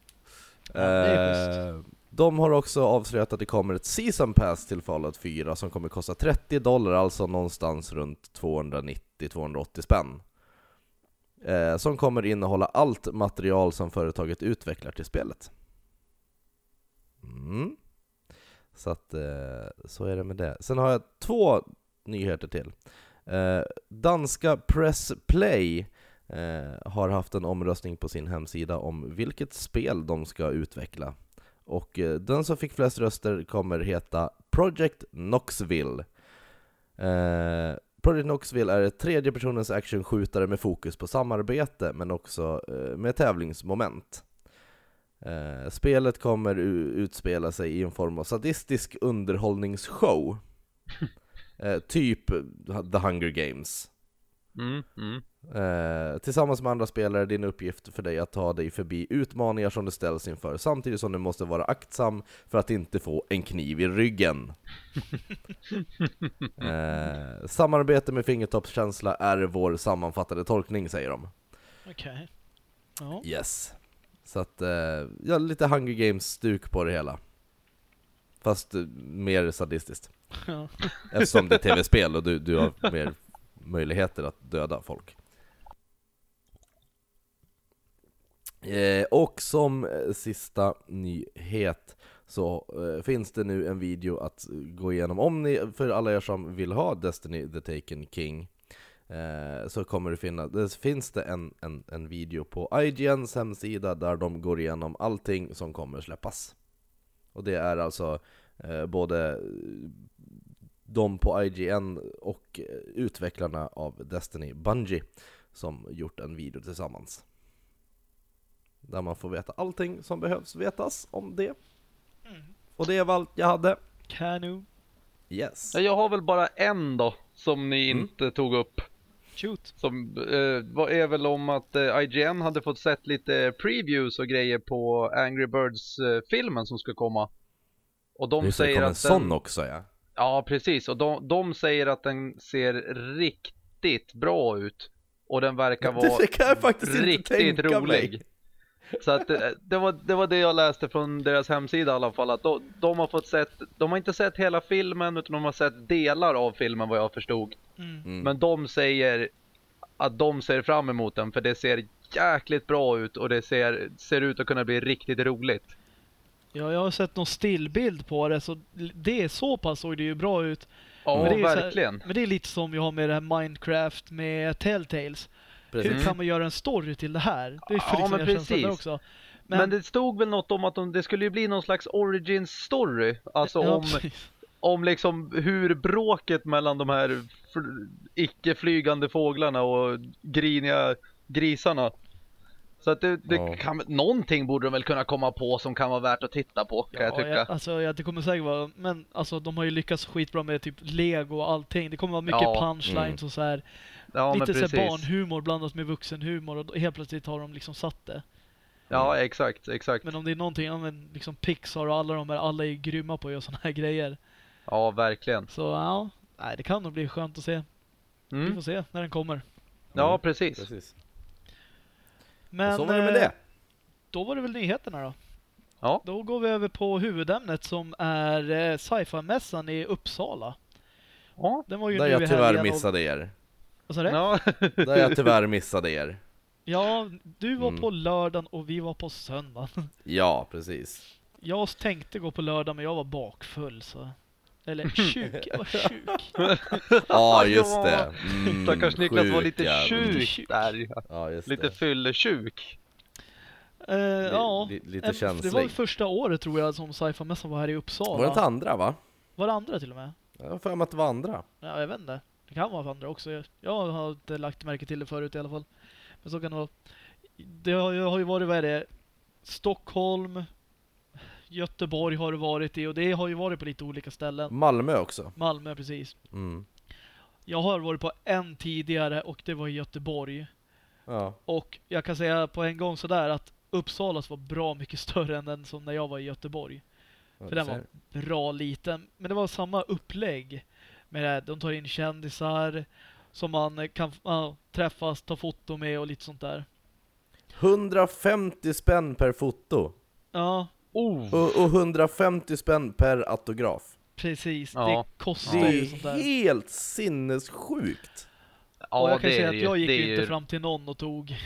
S1: Ja,
S2: Eh, de har också avslöjat att det kommer ett season pass till Fallout 4 som kommer kosta 30 dollar, alltså någonstans runt 290-280 spänn. Eh, som kommer innehålla allt material som företaget utvecklar till spelet. Mm. Så att, eh, så är det med det. Sen har jag två nyheter till. Eh, danska Press Play eh, har haft en omröstning på sin hemsida om vilket spel de ska utveckla. Och eh, den som fick flest röster kommer heta Project Knoxville. Eh, Project Knoxville är ett tredje personens actionskjutare med fokus på samarbete men också eh, med tävlingsmoment. Eh, spelet kommer utspela sig i en form av sadistisk underhållningsshow. Typ The Hunger Games.
S3: Mm, mm.
S2: Eh, tillsammans med andra spelare är din uppgift för dig att ta dig förbi utmaningar som du ställs inför, samtidigt som du måste vara aktsam för att inte få en kniv i ryggen. eh, samarbete med fingertoppskänsla är vår sammanfattade tolkning, säger de.
S1: Okej. Ja.
S2: Yes. Så att, eh, ja, lite Hunger Games-stuk på det hela. Fast eh, mer sadistiskt. Eftersom det är tv-spel och du, du har mer möjligheter att döda folk. Eh, och som eh, sista nyhet så eh, finns det nu en video att eh, gå igenom. Om ni, för alla er som vill ha Destiny the Taken King, eh, så kommer det finnas, det finns det en, en, en video på IGNs hemsida där de går igenom allting som kommer släppas. Och det är alltså eh, både eh, de på IGN och utvecklarna av Destiny, Bungie, som gjort en video tillsammans. Där man får veta allting som behövs vetas om det. Och det var allt jag hade.
S1: Kanon.
S2: Yes.
S3: Ja, Jag har väl bara en då, som ni
S2: Mm.
S3: inte tog upp.
S1: Shoot.
S3: Som eh, är väl om att eh, IGN hade fått sett lite previews och grejer på Angry Birds-filmen som ska komma. Och de
S2: Just det, det
S3: säger
S2: kom en
S3: att
S2: sån också ja.
S3: Ja, precis. Och de, de säger att den ser riktigt bra ut. Och den verkar vara riktigt rolig.
S2: mig.
S3: Så att eh, det var, det var det jag läste från deras hemsida i alla fall. Att de, de har fått sett, de har inte sett hela filmen utan de har sett delar av filmen vad jag förstod.
S1: Mm.
S2: Mm.
S3: Men de säger att de ser fram emot den för det ser jäkligt bra ut och det ser, ser ut att kunna bli riktigt roligt.
S1: Ja, jag har sett någon stillbild på det, så det är så pass såg det ju bra ut.
S3: Ja,
S1: Men det är ju så här-
S3: verkligen.
S1: Men det är lite som vi har med det här Minecraft med Telltales.
S2: Precis.
S1: Hur kan man göra en story till det här? Det är
S3: Ja,
S1: för liksom
S3: men precis.
S1: också.
S3: Men,
S1: Men,
S3: det stod väl något om att de, det skulle ju bli någon slags origin story. Alltså
S1: ja,
S3: om,
S1: precis.
S3: om liksom hur bråket mellan de här fl- icke-flygande fåglarna och griniga grisarna. Så att det, det
S2: Ja.
S3: kan, någonting borde de väl kunna komma på som kan vara värt att titta på kan jag
S1: Ja,
S3: tycka.
S1: jag, alltså, ja, det kommer säkert vara, men alltså de har ju lyckats skitbra med typ lego och allting. Det kommer vara mycket
S3: Ja.
S1: punchlines och så här. lite så här barnhumor blandat med vuxenhumor och helt plötsligt har de liksom satt det.
S3: Ja, exakt, exakt.
S1: Men om det är någonting, ja, men liksom Pixar och alla de här, alla är grymma på att göra sådana här grejer.
S3: Ja, verkligen.
S1: Så ja, nej, det kan nog bli skönt att se. Vi
S3: Mm.
S1: får se när den kommer.
S3: Ja,
S2: Mm,
S3: precis.
S2: Precis.
S1: Men
S2: och så var det med
S1: eh,
S2: det.
S1: då var det väl nyheterna då.
S3: Ja.
S1: Då går vi över på huvudämnet som är eh, sci-fi-mässan i Uppsala.
S3: Ja.
S1: Den var ju
S2: Där jag tyvärr
S1: och-
S2: missade er.
S1: Vad sa du?
S3: Ja.
S2: Där jag tyvärr missade er.
S1: Ja, du var
S2: Mm.
S1: på lördagen och vi var på söndagen.
S2: Ja, precis.
S1: Jag tänkte gå på lördag men jag var bakfull så... Eller sjuk, jag var sjuk.
S2: Ja, just
S3: Ja.
S2: det. Mm,
S3: Stackars Niklas var lite
S2: jävel.
S3: sjuk där.
S2: Ja, just
S3: Lite fyllesjuk.
S1: Eh, ja,
S2: Li, li, lite
S1: det var första året tror jag som sci-fi-mässan var här i Uppsala.
S2: Var det inte andra va?
S1: Var det andra till och med?
S2: Jag har för mig att det var andra.
S1: Ja, jag vet inte. Det kan vara för andra också. Jag- Jag har inte lagt märke till det förut i alla fall. Men så kan det vara. Det har, ju- har ju varit, vad är det? Stockholm, Göteborg har det varit i och det har ju varit på lite olika ställen.
S2: Malmö också.
S1: Malmö precis.
S2: Mm.
S1: Jag har varit på en tidigare och det var i Göteborg.
S2: Ja.
S1: Och jag kan säga på en gång sådär att Uppsalas var bra mycket större än den som när jag var i Göteborg.
S2: ja,
S1: För den var bra liten. Men det var samma upplägg. Med det här, de tar in kändisar som man kan ja, träffas, ta foto med och lite sånt där.
S2: 150 spänn per foto.
S1: Ja,
S3: Oh.
S2: Och, och 150 spänn per autograf.
S1: precis.
S3: Ja.
S1: Det kostar
S2: Det
S1: ju sånt
S2: är
S1: där.
S2: helt sinnessjukt.
S1: och jag kan
S3: det
S1: säga
S3: är
S1: att jag gick
S3: det
S1: ju
S3: är
S1: inte
S3: ju-
S1: fram till någon och tog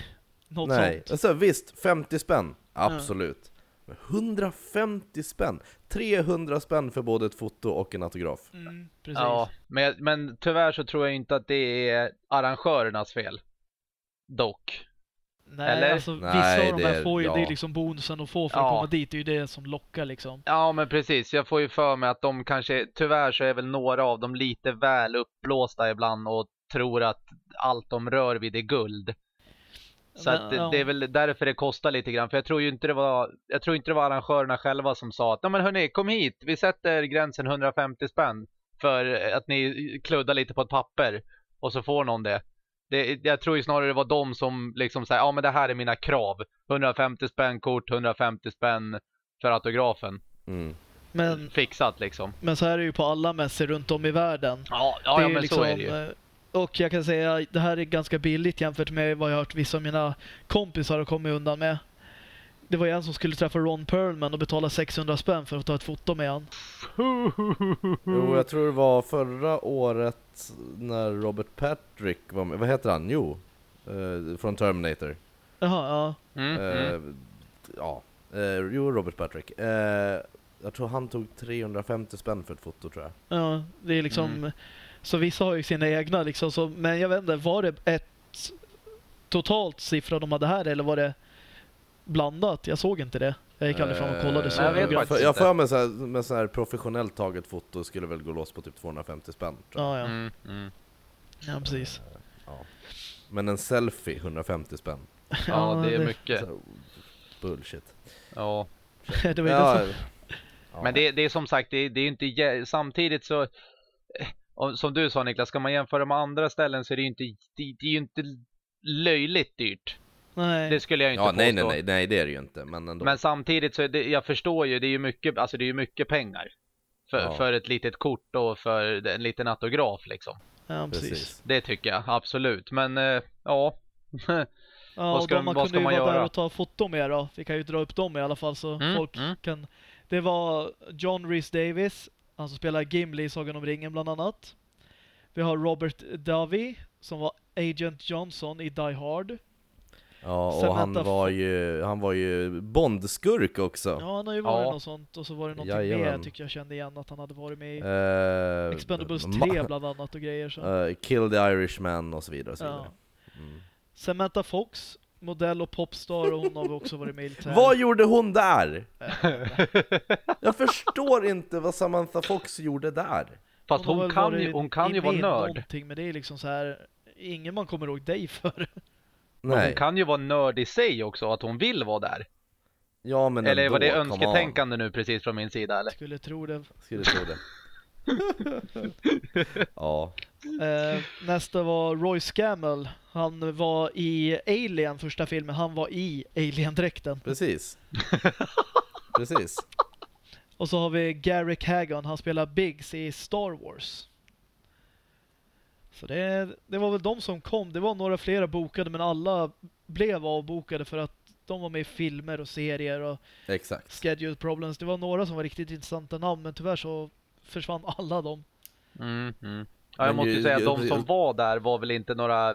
S1: något
S2: Nej,
S1: sånt.
S2: alltså visst, 50 spänn. Absolut. Men 150 spänn. 300 spänn för både ett foto och en autograf.
S1: Mm, precis.
S3: Ja, men, men tyvärr så tror jag inte att det är arrangörernas fel. Dock.
S1: Nej,
S3: eller?
S1: alltså
S2: Nej,
S1: vissa av de
S2: det
S1: här
S2: är-
S1: får ju, det är
S2: ja.
S1: liksom bonusen att få för
S3: Ja.
S1: att komma dit. Det är ju det som lockar liksom.
S3: Ja, men precis. Jag får ju för mig att de kanske, tyvärr så är väl några av dem lite väl uppblåsta ibland och tror att allt de rör vid är guld. Så
S1: Men,
S3: att det,
S1: ja.
S3: det är väl därför det kostar lite grann. För jag tror ju inte det var, jag tror inte det var arrangörerna själva som sa att, nej men hörni, kom hit, vi sätter gränsen 150 spänn för att ni kluddar lite på ett papper och så får någon det. Det jag tror ju snarare det var de som liksom säger, ja men det här är mina krav. 150 spänn kort, 150 spänn för autografen.
S2: Mm.
S1: Men,
S3: Fixat liksom.
S1: men så här är det ju på alla mässor runt om i världen.
S3: Ja, ja, ja men
S1: liksom,
S3: så är det ju.
S1: eh, Och jag kan säga det här är ganska billigt jämfört med vad jag har hört vissa av mina kompisar har kommit undan med. Det var ju en som skulle träffa Ron Perlman och betala 600 spänn för att ta ett foto med han.
S2: Jo, jag tror det var förra året när Robert Patrick var med. Vad heter han? Jo, eh, från Terminator.
S1: Jaha, ja.
S3: Mm,
S2: Eh,
S3: mm.
S2: Ja, eh, jo Robert Patrick. Eh, jag tror han tog 350 spänn för ett foto tror jag.
S1: Ja, det är liksom...
S3: Mm.
S1: Så vissa har ju sina egna liksom. Så, men jag vet inte, var det ett totalt siffra de hade här eller var det blandat? Jag såg inte det. Jag gick aldrig fram och kollade så
S3: Nej, jag vet
S2: För, jag för mig så här, med så här professionellt taget foto skulle väl gå loss på typ 250 spänn. Tror jag.
S1: Ja, ja.
S3: Mm, mm.
S1: ja, precis.
S2: Ja. Men en selfie 150 spänn.
S3: Ja, det är mycket.
S2: Så, bullshit.
S3: Ja.
S1: det var ju
S2: Ja,
S1: det
S2: ja.
S3: Men det, det är som sagt, det, det är ju inte samtidigt så eh, om- som du sa Niklas, ska man jämföra med andra ställen så är det ju inte, det, det är ju inte löjligt dyrt.
S1: Nej.
S3: Det skulle jag inte
S2: Ja, nej, nej,
S3: påstå.
S2: nej, nej, det är det ju inte. Men ändå.
S3: Men samtidigt så det, jag förstår ju, det är ju mycket, alltså det är ju mycket pengar. För,
S2: Ja.
S3: för ett litet kort och för en liten autograf liksom.
S1: Ja, precis.
S2: Precis.
S3: Det tycker jag, absolut. Men eh, ja.
S1: Ja,
S3: Vad
S1: och
S3: ska
S1: de, man
S3: vad
S1: kunde
S3: ska
S1: ju
S3: man
S1: vara där
S3: göra?
S1: och ta foto med då. Vi kan ju dra upp dem i alla fall så
S3: Mm,
S1: folk
S3: mm.
S1: kan... Det var John Rhys Davis, han som spelar Gimli i Sagan om ringen bland annat. Vi har Robert Davi som var Agent Johnson i Die Hard.
S2: Ja, och
S1: Samantha
S2: han var ju, han var ju Bondskurk också.
S1: Ja, han har ju varit
S3: Ja.
S1: något sånt. Och så var det någonting
S2: Jajamän.
S1: mer tycker jag kände igen att han hade varit med i.
S2: Eh,
S1: Expendables
S2: ma-
S1: 3 bland annat och grejer. Så.
S2: eh, Kill the Irishman och så vidare. Och så
S1: Ja.
S2: vidare. Mm.
S1: Samantha Fox, modell och popstar och hon har också varit med i lite
S2: Vad gjorde hon där? Jag förstår inte vad Samantha Fox gjorde där.
S3: Fast hon,
S1: väl
S3: kan ju, hon kan ju vara nörd.
S1: Någonting, men det är liksom så här. Ingen man kommer ihåg dig för.
S2: Nej.
S3: hon kan ju vara nörd i sig också, att hon vill vara där.
S2: Ja men
S3: Eller
S2: ändå,
S3: var det önsketänkande nu precis från min sida eller?
S1: Skulle tro det.
S2: Skulle tro det. ja.
S1: Eh, nästa var Roy Scammell. Han var i Alien första filmen. Han var i Alien-dräkten.
S2: Precis. Precis.
S1: Och så har vi Garrick Hagon. Han spelar Biggs i Star Wars. Så det, det var väl de som kom. Det var några flera bokade men alla blev avbokade för att de var med i filmer och serier och
S2: Exakt.
S1: schedule problems. Det var några som var riktigt intressanta namn men tyvärr så försvann alla de.
S3: Mm, mm. Ja, jag måste
S2: ju-
S3: säga att de som var där var väl inte några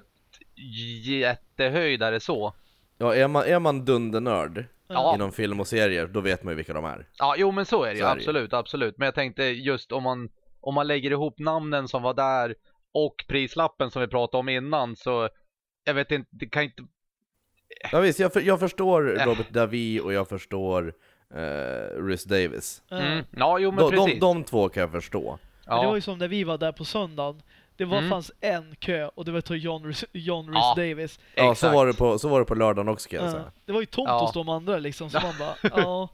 S3: jättehöjdare så.
S2: Ja, är man, är man dundernörd
S3: Ja.
S2: inom film och serier, då vet man ju vilka de är.
S3: Ja, jo men så är det ju,
S2: Så är det ju.
S3: absolut, absolut. Men jag tänkte just om man, om man lägger ihop namnen som var där och prislappen som vi pratade om innan så jag vet inte, det kan inte,
S2: Ja visst, jag, för, jag förstår
S3: Äh.
S2: Robert Davi och jag förstår eh, Rhys Davis.
S3: Mm. ja jo men
S2: De, de,
S3: precis.
S2: de två kan jag förstå.
S1: Men det var
S3: ja.
S1: ju som när vi var där på söndagen. Det var,
S3: Mm.
S1: fanns en kö och det var till John, Rhys- John Rhys
S3: Ja,
S1: Davis.
S2: Ja, så var, det på, så var det på lördagen också kan jag
S1: Ja,
S2: säga.
S1: det var ju tomt
S3: Ja.
S1: hos de andra liksom. Så man bara, ja,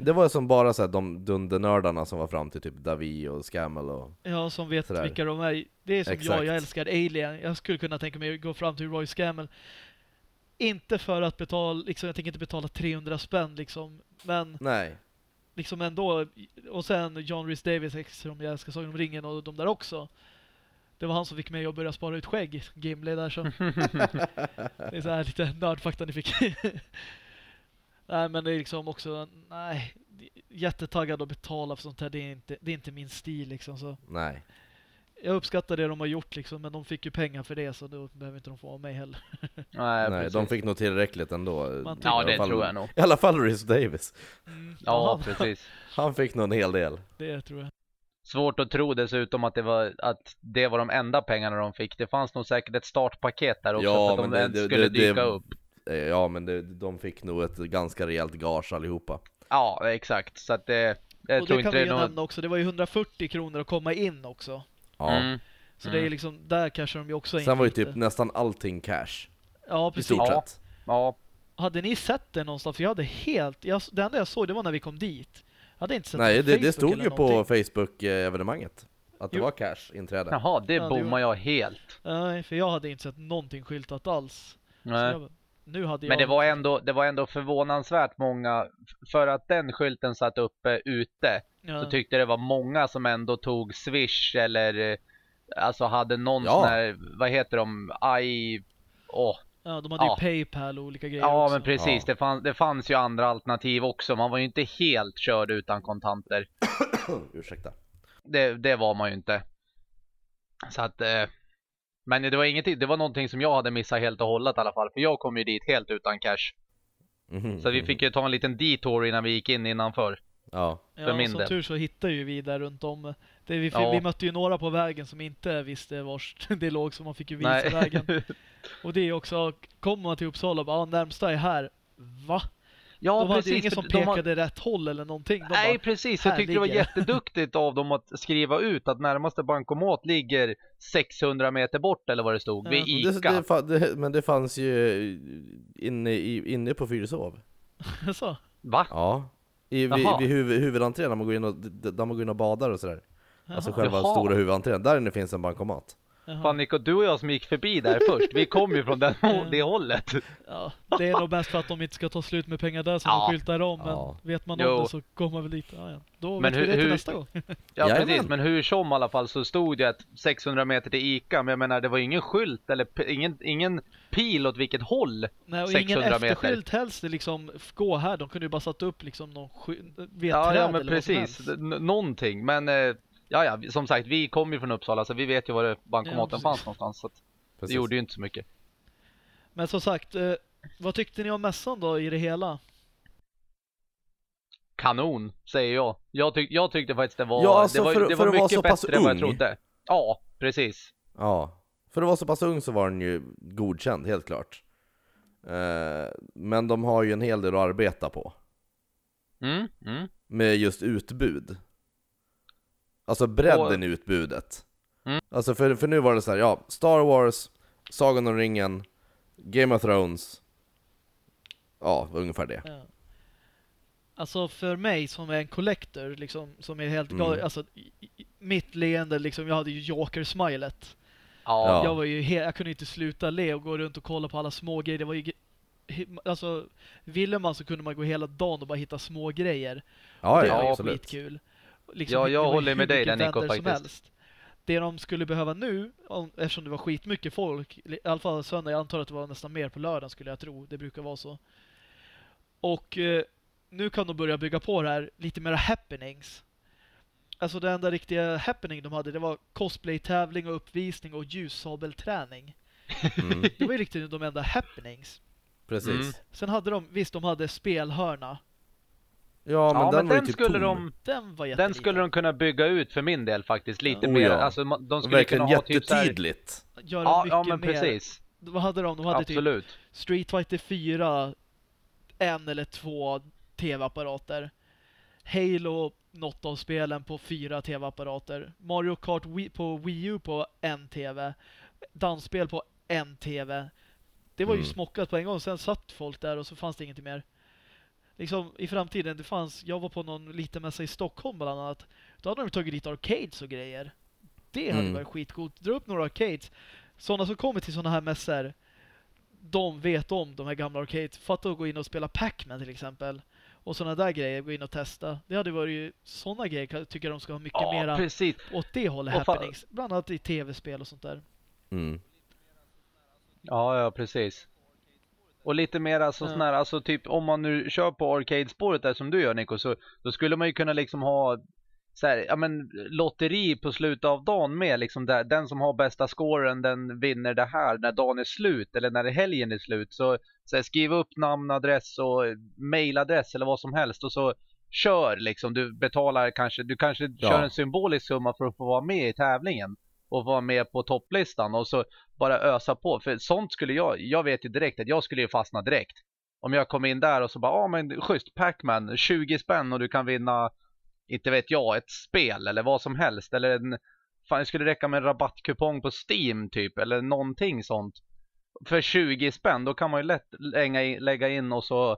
S2: Det var som bara så här, de dundernördarna som var fram till typ Davi och Scammell och...
S1: ja, som vet
S2: Sådär.
S1: vilka de är. Det är som
S2: Exakt.
S1: jag, jag älskar Alien. Jag skulle kunna tänka mig att gå fram till Roy Scammell. Inte för att betala, liksom, jag tänker inte betala 300 spänn liksom. Men
S2: Nej.
S1: liksom ändå. Och sen John Rhys Davis, som jag älskar Sagan om ringen och de där också. Det var han som fick mig att börja spara ut skägg, Gimli där så. det är så här lite nördfakta ni fick. nej men det är liksom också, nej. Jättetaggad att betala för sånt här, det är inte, det är inte min stil liksom. Så
S2: Nej.
S1: jag uppskattar det de har gjort liksom, men de fick ju pengar för det så då behöver inte de få av mig heller.
S3: Nej,
S2: Nej, de fick nog tillräckligt ändå.
S1: Man
S3: Ja, det
S2: fall-
S3: tror jag nog.
S2: I alla fall Rhys Davis.
S1: Mm,
S3: Ja,
S1: han-
S3: precis.
S2: Han fick nog en hel del.
S1: Det tror jag.
S3: Svårt att tro dessutom att det var att det var de enda pengarna de fick. Det fanns nog säkert ett startpaket där också
S2: Ja,
S3: för att de
S2: det-
S3: ens
S2: det-
S3: skulle
S2: det-
S3: dyka
S2: det-
S3: upp.
S2: Eh, Ja, men det, de fick nog ett ganska rejält gage allihopa.
S3: Ja, exakt. Så att det, jag
S1: och
S3: tror
S1: det kan
S3: inte
S1: vi
S3: det
S1: ju
S3: är något...
S1: nämna också, det var ju 140 kronor att komma in också.
S2: Ja.
S3: Mm.
S1: Så det är liksom, där cashar de ju också in
S2: Sen var ju
S1: lite.
S2: typ nästan allting cash.
S1: Ja,
S2: I
S1: precis.
S2: stort
S3: Ja.
S2: sett.
S3: Ja,
S1: Hade ni sett det någonstans? För jag hade helt, jag, det enda jag såg det var när vi kom dit. Jag hade inte sett
S2: Nej,
S1: på
S2: det, det
S1: Facebook
S2: stod ju på
S1: någonting.
S2: Facebook-evenemanget. Att det
S1: Jo.
S2: var cash inträde.
S3: jaha, det
S1: Ja, det
S3: bommar jag helt.
S1: Nej, för jag hade inte sett någonting skyltat alls. Så
S3: Nej.
S1: Nu hade jag...
S3: Men det var, ändå, det var ändå förvånansvärt många, för att den skylten satt uppe ute,
S1: ja.
S3: så tyckte det var många som ändå tog Swish eller eh, alltså hade någon
S2: Ja.
S3: sån här, vad heter de, I... Åh,
S1: ja, de hade
S3: Ja.
S1: ju Paypal och olika grejer
S3: Ja
S1: också.
S3: men precis,
S2: Ja.
S3: Det, fann, det fanns ju andra alternativ också. Man var ju inte helt körd utan kontanter.
S2: Ursäkta.
S3: Det, det var man ju inte. Så att, eh, men det var ingenting, det var någonting som jag hade missat helt och hållet i alla fall. För jag kom ju dit helt utan cash.
S2: Mhm,
S3: Så vi
S2: mhm.
S3: fick ju ta en liten detour innan vi gick in innanför.
S2: Ja.
S1: Ja,
S3: för min
S1: som
S3: del.
S1: tur så hittade ju vi där runt om. Det, vi,
S3: Ja.
S1: vi mötte ju några på vägen som inte visste vars det låg, så man fick ju visa
S3: Nej.
S1: vägen. Och det är också, kommer man till Uppsala och bara, närmsta är här. Va?
S3: Ja
S1: de hade
S3: precis.
S1: ingen som
S3: de har-
S1: pekade rätt håll eller någonting. De
S3: Nej
S1: bara,
S3: precis, jag
S1: "Här
S3: tyckte det var
S1: det."
S3: jätteduktigt av dem att skriva ut att närmaste bankomat ligger 600 meter bort eller vad det stod,
S1: Ja.
S3: vid
S2: Det,
S3: ICA.
S2: det, fa- det, men det fanns ju inne, i, inne på Fyrishov.
S1: så.
S3: Va?
S2: Ja. I, vid, vid huvud, huvudentrén när man går in och, där man går in och badar och sådär. Alltså själva
S3: Jaha.
S2: stora huvudentrén. Där inne finns en bankomat.
S1: Jaha.
S3: Fan Nico, du och jag som gick förbi där först, vi kom ju från den, det hållet.
S1: Ja, det är nog bäst för att de inte ska ta slut med pengar där som
S3: Ja.
S1: de skyltar om. Men
S2: Ja.
S1: vet man
S3: Jo.
S1: om det så kommer man väl dit. Ja, ja. Då
S3: Men
S1: vet vi
S3: hur-
S1: det till
S3: hur-
S1: nästa gång.
S3: Ja
S2: Jajamän.
S3: precis, men hur som i alla fall så stod det att 600 meter till ICA, men jag menar det var ingen skylt eller ingen, ingen pil åt vilket håll.
S1: Nej, och ingen
S3: 600 meter.
S1: efterskylt helst det liksom gå här. De kunde ju bara satt upp liksom någon ett
S3: Ja, ja men precis,
S1: helst.
S3: N- någonting. Men eh, ja, ja, som sagt, vi kom ju från Uppsala så vi vet ju var det bankomaten
S1: precis.
S3: fanns någonstans. Så att det gjorde ju inte så mycket.
S1: Men som sagt, eh, vad tyckte ni om mässan då i det hela?
S3: Kanon, säger jag. Jag, tyck, jag tyckte faktiskt det var,
S2: Ja, alltså,
S3: det var,
S2: för-
S3: det
S2: för
S3: var
S2: att vara
S3: mycket
S2: så pass
S3: bättre än vad jag
S2: ung.
S3: trodde. Ja, precis.
S2: Ja. För att vara så pass ung så var den ju godkänd, helt klart. Eh, men de har ju en hel del att arbeta på.
S3: Mm, mm.
S2: Med just utbud. Alltså bredden i utbudet.
S3: Mm.
S2: Alltså för, för nu var det så här, ja, Star Wars, Sagan om ringen, Game of Thrones. Ja, ungefär det.
S1: Ja. Alltså för mig som är en collector, liksom, som är helt
S2: Mm.
S1: gal, alltså mitt leende, liksom, jag hade ju Joker-smilet.
S3: Ja,
S2: Ja.
S1: Jag var ju jag kunde inte sluta le och gå runt och kolla på alla små grejer. Det var ju alltså ville man så kunde man gå hela dagen och bara hitta små grejer.
S2: Ja,
S1: det
S2: ja,
S1: var ju
S2: absolut.
S1: skitkul. Liksom,
S3: Ja, jag håller med dig där, Nico, faktiskt.
S1: helst. Det de skulle behöva nu, om, eftersom det var skitmycket folk, i alla fall söndag, jag antar att det var nästan mer på lördagen skulle jag tro, det brukar vara så. Och eh, nu kan de börja bygga på det här, lite mera happenings. Alltså det enda riktiga happening de hade, det var cosplay-tävling och uppvisning och ljussabelträning.
S2: Mm,
S1: Det var ju riktigt de enda happenings.
S2: precis.
S3: Mm.
S1: Sen hade de, visst de hade spelhörna.
S2: Ja, men
S3: ja,
S2: den
S3: men den
S2: typ
S3: skulle
S2: tom.
S3: de
S1: Den var
S3: Den skulle de kunna bygga ut för min del faktiskt, lite
S2: Ja.
S3: mer.
S2: Oh ja.
S3: Alltså, de skulle
S2: Verkligen
S3: kunna ha typ här...
S1: Göra
S3: Ja,
S1: mycket
S3: ja, men
S1: mer.
S3: precis.
S1: Vad hade de? De hade typ
S3: Absolut.
S1: Street Fighter 4, en eller två tv-apparater. Halo, något av spelen på fyra tv-apparater. Mario Kart Wii, på Wii U på en tv. Dansspel på en tv. Det var ju
S2: Mm.
S1: smockat på en gång. Sen satt folk där och så fanns det ingenting mer. Liksom i framtiden, det fanns, jag var på någon liten mässa i Stockholm bland annat. Då hade de tagit dit arcades och grejer. Det hade
S2: Mm.
S1: varit skitcoolt. Dra upp några arcades. Sådana som kommer till sådana här mässor de vet om de här gamla arcades. Fatta att gå in och spela Pac-Man till exempel. Och sådana där grejer, gå in och testa. Det hade varit ju sådana grejer tycker jag de ska ha mycket
S3: Ja,
S1: mera
S3: precis.
S1: åt det hållet
S3: Och
S1: happenings. Bland annat i tv-spel och sånt där.
S2: Mm.
S3: Ja, ja, precis. Och lite mer alltså
S1: Ja.
S3: sån här, alltså typ om man nu kör på arcade-spåret där som du gör Nico, så då skulle man ju kunna liksom ha så här, ja men lotteri på slutet av dagen med liksom där, den som har bästa scoren den vinner det här när dagen är slut eller när helgen är slut. Så, så här, skriv upp namn, adress och mailadress eller vad som helst och så kör liksom. Du betalar kanske, du kanske
S2: Ja.
S3: kör en symbolisk summa för att få vara med i tävlingen och vara med på topplistan och så bara ösa på. För sånt skulle jag, jag vet ju direkt att jag skulle ju fastna direkt. Om jag kom in där och så bara, ja ah, men schysst, Pac-Man, 20 spänn och du kan vinna, inte vet jag, ett spel eller vad som helst. Eller en, fan det skulle räcka med en rabattkupong på Steam typ, eller någonting sånt. För 20 spänn, då kan man ju lätt lägga in, lägga in och så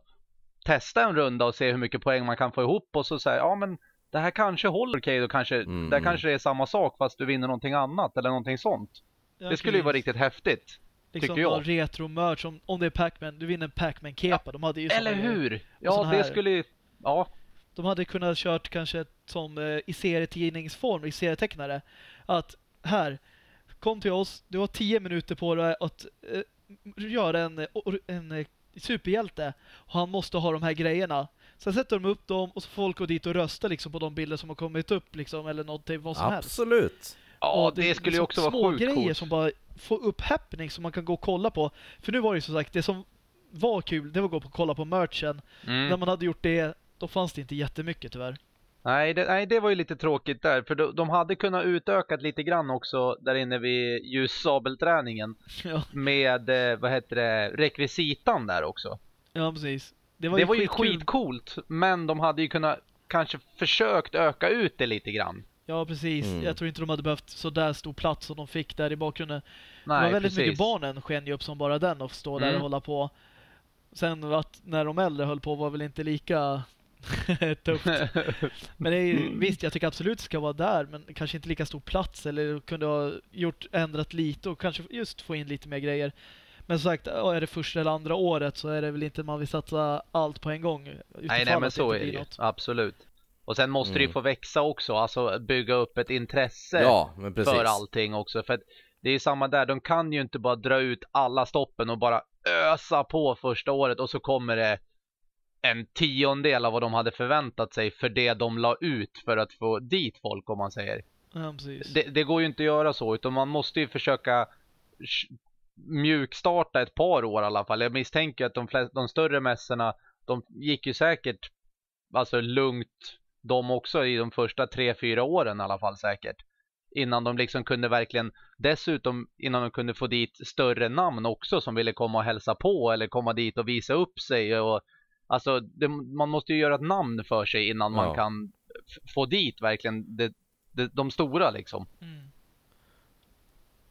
S3: testa en runda och se hur mycket poäng man kan få ihop och så säga, ja men det här kanske håller okej, då kanske,
S2: Mm.
S3: där kanske det är samma sak fast du vinner någonting annat eller någonting sånt. Det skulle ju vara riktigt häftigt.
S1: liksom
S3: tycker jag.
S1: retro-merch, om, om det är Pac-Man, du vinner en Pac-Man-kepa. De hade ju
S3: Eller hur? Ja, det
S1: här-
S3: skulle ju... Ja,
S1: De hade kunnat kört kanske som eh, i serietidningsform, i serietecknare. Att här, kom till oss, du har 10 minuter på dig att eh, göra en, eh, or- en eh, superhjälte. Och han måste ha de här grejerna. Sen sätter de upp dem och så får folk gå dit och rösta liksom på de bilder som har kommit upp liksom, eller någonting, vad som helst.
S2: Absolut.
S3: ja
S1: Och
S3: det, skulle ju
S1: liksom
S3: också vara
S1: små
S3: sjukt
S1: grejer
S3: coolt.
S1: som bara får upp happening som man kan gå och kolla på. För nu var det ju som sagt, det som var kul, det var att gå och kolla på merchen. När
S3: Mm.
S1: man hade gjort det, då fanns det inte jättemycket tyvärr.
S3: Nej, det, nej, det var ju lite tråkigt där. För de, de hade kunnat utökat lite grann också där inne vid ljussabelträningen.
S1: ja,
S3: Med, eh, vad heter det, rekvisitan där också.
S1: ja, precis. Det
S3: Det
S1: var
S3: var,
S1: ju,
S3: ju
S1: skitkul.
S3: skitcoolt. Men de hade ju kunnat kanske försökt öka ut det lite grann.
S1: Ja, precis.
S2: Mm.
S1: Jag tror inte de hade behövt så där stor plats som de fick där i bakgrunden.
S3: Nej,
S1: det var väldigt
S3: precis.
S1: mycket barnen sken ju upp som bara den och stå där
S3: Mm.
S1: och hålla på. Sen att när de äldre höll på var väl inte lika tufft. Men det är, ju- visst, jag tycker absolut det ska vara där, men kanske inte lika stor plats eller kunde ha gjort, ändrat lite och kanske just få in lite mer grejer. Men som sagt, är det första eller andra året så är det väl inte man vill satsa allt på en gång.
S3: Nej, nej men så är det ju.
S1: något.
S3: Absolut. Och sen måste det ju
S2: Mm.
S3: få växa också, alltså bygga upp ett intresse
S2: Ja,
S3: för allting också. För att det är ju samma där, de kan ju inte bara dra ut alla stoppen och bara ösa på första året och så kommer det en tiondel av vad de hade förväntat sig för det de la ut för att få dit folk om man säger.
S1: Ja, precis.
S3: Det, det går ju inte att göra så utan man måste ju försöka mjukstarta ett par år i alla fall. Jag misstänker att de, flest, de större mässorna de gick ju säkert alltså lugnt de också i de första tre, fyra åren i alla fall säkert. Innan de liksom kunde verkligen, dessutom innan de kunde få dit större namn också som ville komma och hälsa på eller komma dit och visa upp sig. Och, alltså det, man måste ju göra ett namn för sig innan man
S2: Ja.
S3: kan f- få dit verkligen det, det, de stora liksom.
S1: Mm.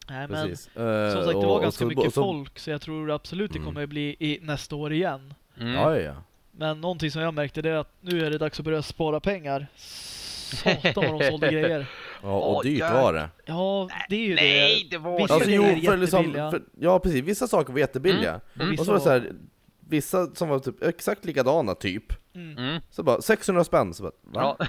S1: Nej, men
S2: Precis. Eh,
S1: som sagt, det var
S2: och
S1: ganska
S2: så-
S1: mycket
S2: så-
S1: folk så jag tror absolut det
S2: Mm.
S1: kommer bli i nästa år igen.
S3: Mm.
S2: Ja, ja.
S1: Men någonting som jag märkte det är att nu är det dags att börja spara pengar. Satan vad de sålde grejer.
S2: Ja, och dyrt var det.
S1: Ja, det är ju
S3: Nej,
S1: det.
S3: det var
S1: Vissa
S2: Alltså
S1: är
S2: jo, för liksom, för, ja precis, vissa saker var jättebilliga.
S3: Mm.
S1: Och
S2: Och så var det så här, vissa som var typ exakt likadana typ.
S1: Mm.
S3: Mm.
S2: Så bara 600 spänn, så bara, va?
S3: Ja.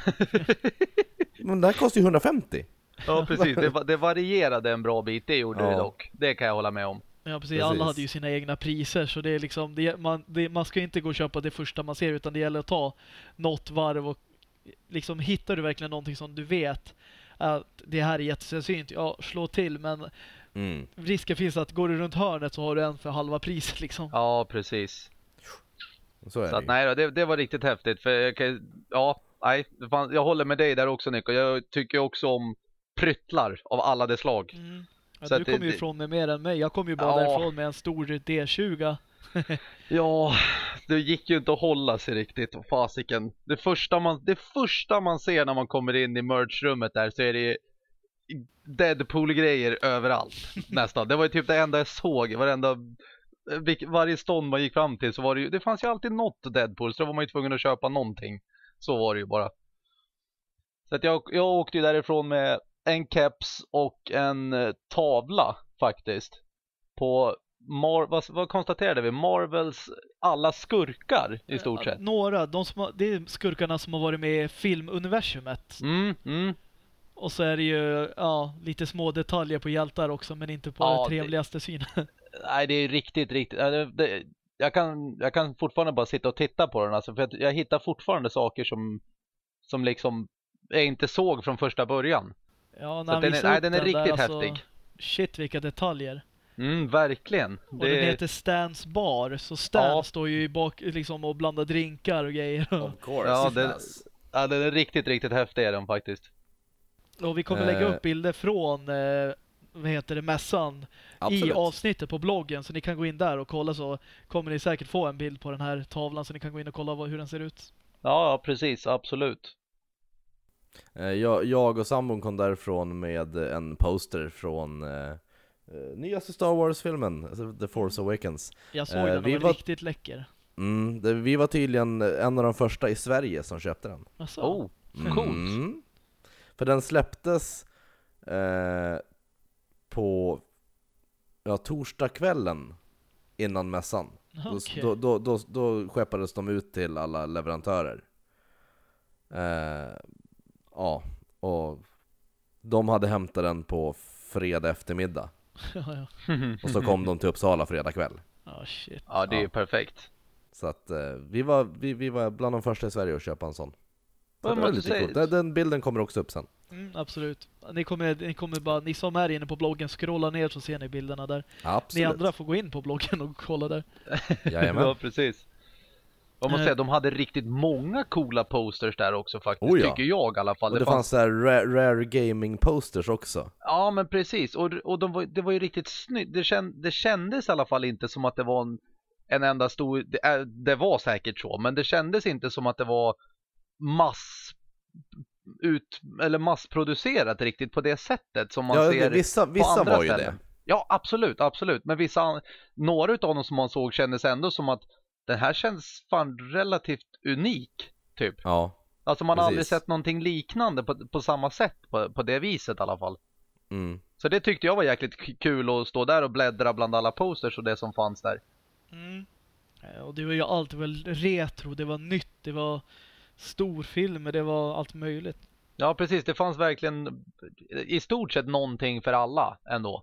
S2: Men det här kostar ju 150!
S3: Ja, precis. Det, det varierade en bra bit, det gjorde det
S2: Ja.
S3: dock. Det kan jag hålla med om.
S1: Ja precis,
S2: Precis.
S1: alla hade ju sina egna priser så det är liksom, det, man, det, man ska inte gå och köpa det första man ser utan det gäller att ta något varv och liksom hittar du verkligen någonting som du vet att det här är jättesällsynt, ja slå till men
S2: Mm.
S1: risken finns att går du runt hörnet så har du en för halva priset liksom.
S3: Ja, precis.
S2: Så är
S3: Så
S2: det
S3: att, nej då, det, det var riktigt häftigt. För jag kan, ja, nej, det jag håller med dig där också Nico. Jag tycker också om pryttlar av alla dess slag.
S1: Mm. Ja,
S3: Så
S1: du kommer ju ifrån med mer än mig. Jag kom ju bara
S3: Ja.
S1: därifrån med en stor D20.
S3: Ja, det gick ju inte att hålla sig riktigt. Fasiken. Det första, man, det första man ser när man kommer in i merch-rummet där så är det Deadpool-grejer överallt. Nästan. Det var ju typ det enda jag såg. Varenda, varje stånd man gick fram till så var det ju, det fanns ju alltid något Deadpool så då var man ju tvungen att köpa någonting. Så var det ju bara. Så att jag, jag åkte ju därifrån med en keps och en eh, tavla faktiskt. På Mar vad, vad konstaterade vi? Marvels alla skurkar i stort sett.
S1: Några, de som har, det är skurkarna som har varit med i filmuniversumet.
S3: Mm, mm.
S1: Och så är det ju ja, lite små detaljer på hjältar också men inte på
S3: Ja,
S1: det
S3: det-
S1: trevligaste synen.
S3: Nej, det är riktigt, riktigt. Det, det, jag, kan, jag kan fortfarande bara sitta och titta på den. Alltså, för att jag hittar fortfarande saker som, som liksom jag inte såg från första början.
S1: Ja, när han
S3: den, är, nej, den är riktigt
S1: där, alltså,
S3: häftig.
S1: Shit vilka detaljer.
S3: Mm, verkligen.
S1: Och
S3: Det,
S1: den heter Stans bar, så Stan
S3: Ja.
S1: står ju i bak liksom och blandar drinkar och grejer.
S2: Of course.
S3: Ja, det-
S2: Yes.
S3: ja, den är riktigt, riktigt häftig är den faktiskt.
S1: Och vi kommer lägga
S2: Eh.
S1: upp bilder från eh, vad heter det, mässan i
S2: Absolut.
S1: avsnittet på bloggen så ni kan gå in där och kolla så kommer ni säkert få en bild på den här tavlan så ni kan gå in och kolla vad, hur den ser ut.
S3: Ja, precis. Absolut.
S2: Eh, Jag, jag och sambon kom därifrån med en poster från eh, eh, nyaste Star Wars-filmen, alltså The Force Awakens.
S1: Jag såg
S2: Eh,
S1: den
S2: vi
S1: var,
S2: var-
S1: riktigt läcker.
S2: Mm, det, vi var tydligen en av de första i Sverige som köpte den.
S1: Alltså,
S3: Oh, coolt.
S2: Mm. För den släpptes eh, på ja, torsdagskvällen innan mässan. Då-
S1: okej.
S2: Då, då, då, då skeppades de ut till alla leverantörer. Eh, ja, och de hade hämtat den på fredag eftermiddag.
S1: ja, ja.
S2: Och så kom de till Uppsala fredag kväll.
S1: Ja, shit.
S3: Ja, det är ju perfekt.
S2: Så att eh, vi, var, vi, vi var bland de första i Sverige att köpa en sån. Så
S3: Vad
S2: det var
S3: måste
S2: lite
S3: säga-
S2: coolt. Den, den bilden kommer också upp sen.
S1: Mm, absolut. Ni kommer, ni kommer bara, ni som är inne på bloggen, scrolla ner så ser ni bilderna där. Ni
S2: Absolut.
S1: andra får gå in på bloggen och kolla där.
S2: Jajamän.
S3: Ja, precis. Jag måste
S1: Eh.
S3: säga, de hade riktigt många coola posters där också faktiskt,
S2: Oh ja.
S3: tycker jag i alla fall.
S2: Och det fanns så här rare, rare gaming posters också.
S3: Ja, men precis. Och, och de var, det var ju riktigt snyggt. Det, känd, det kändes i alla fall inte som att det var en, en enda stor... Det, är, det var säkert så, men det kändes inte som att det var mass ut eller massproducerat riktigt på det sättet som man
S2: Ja,
S3: ser
S2: vissa,
S3: på
S2: vissa
S3: andra
S2: var ju
S3: ställen.
S2: det.
S3: Ja, absolut, absolut. Men vissa, några utav dem som man såg kändes ändå som att den här känns fan relativt unik, typ.
S2: Ja.
S3: Alltså man har aldrig sett någonting liknande på, på samma sätt på, på det viset i alla fall.
S2: Mm.
S3: Så det tyckte jag var jäkligt kul att stå där och bläddra bland alla posters och det som fanns där.
S1: Mm. Eh, Och det var ju allt, var retro, det var nytt, det var storfilmer, det var allt möjligt.
S3: Ja precis, det fanns verkligen i stort sett någonting för alla ändå.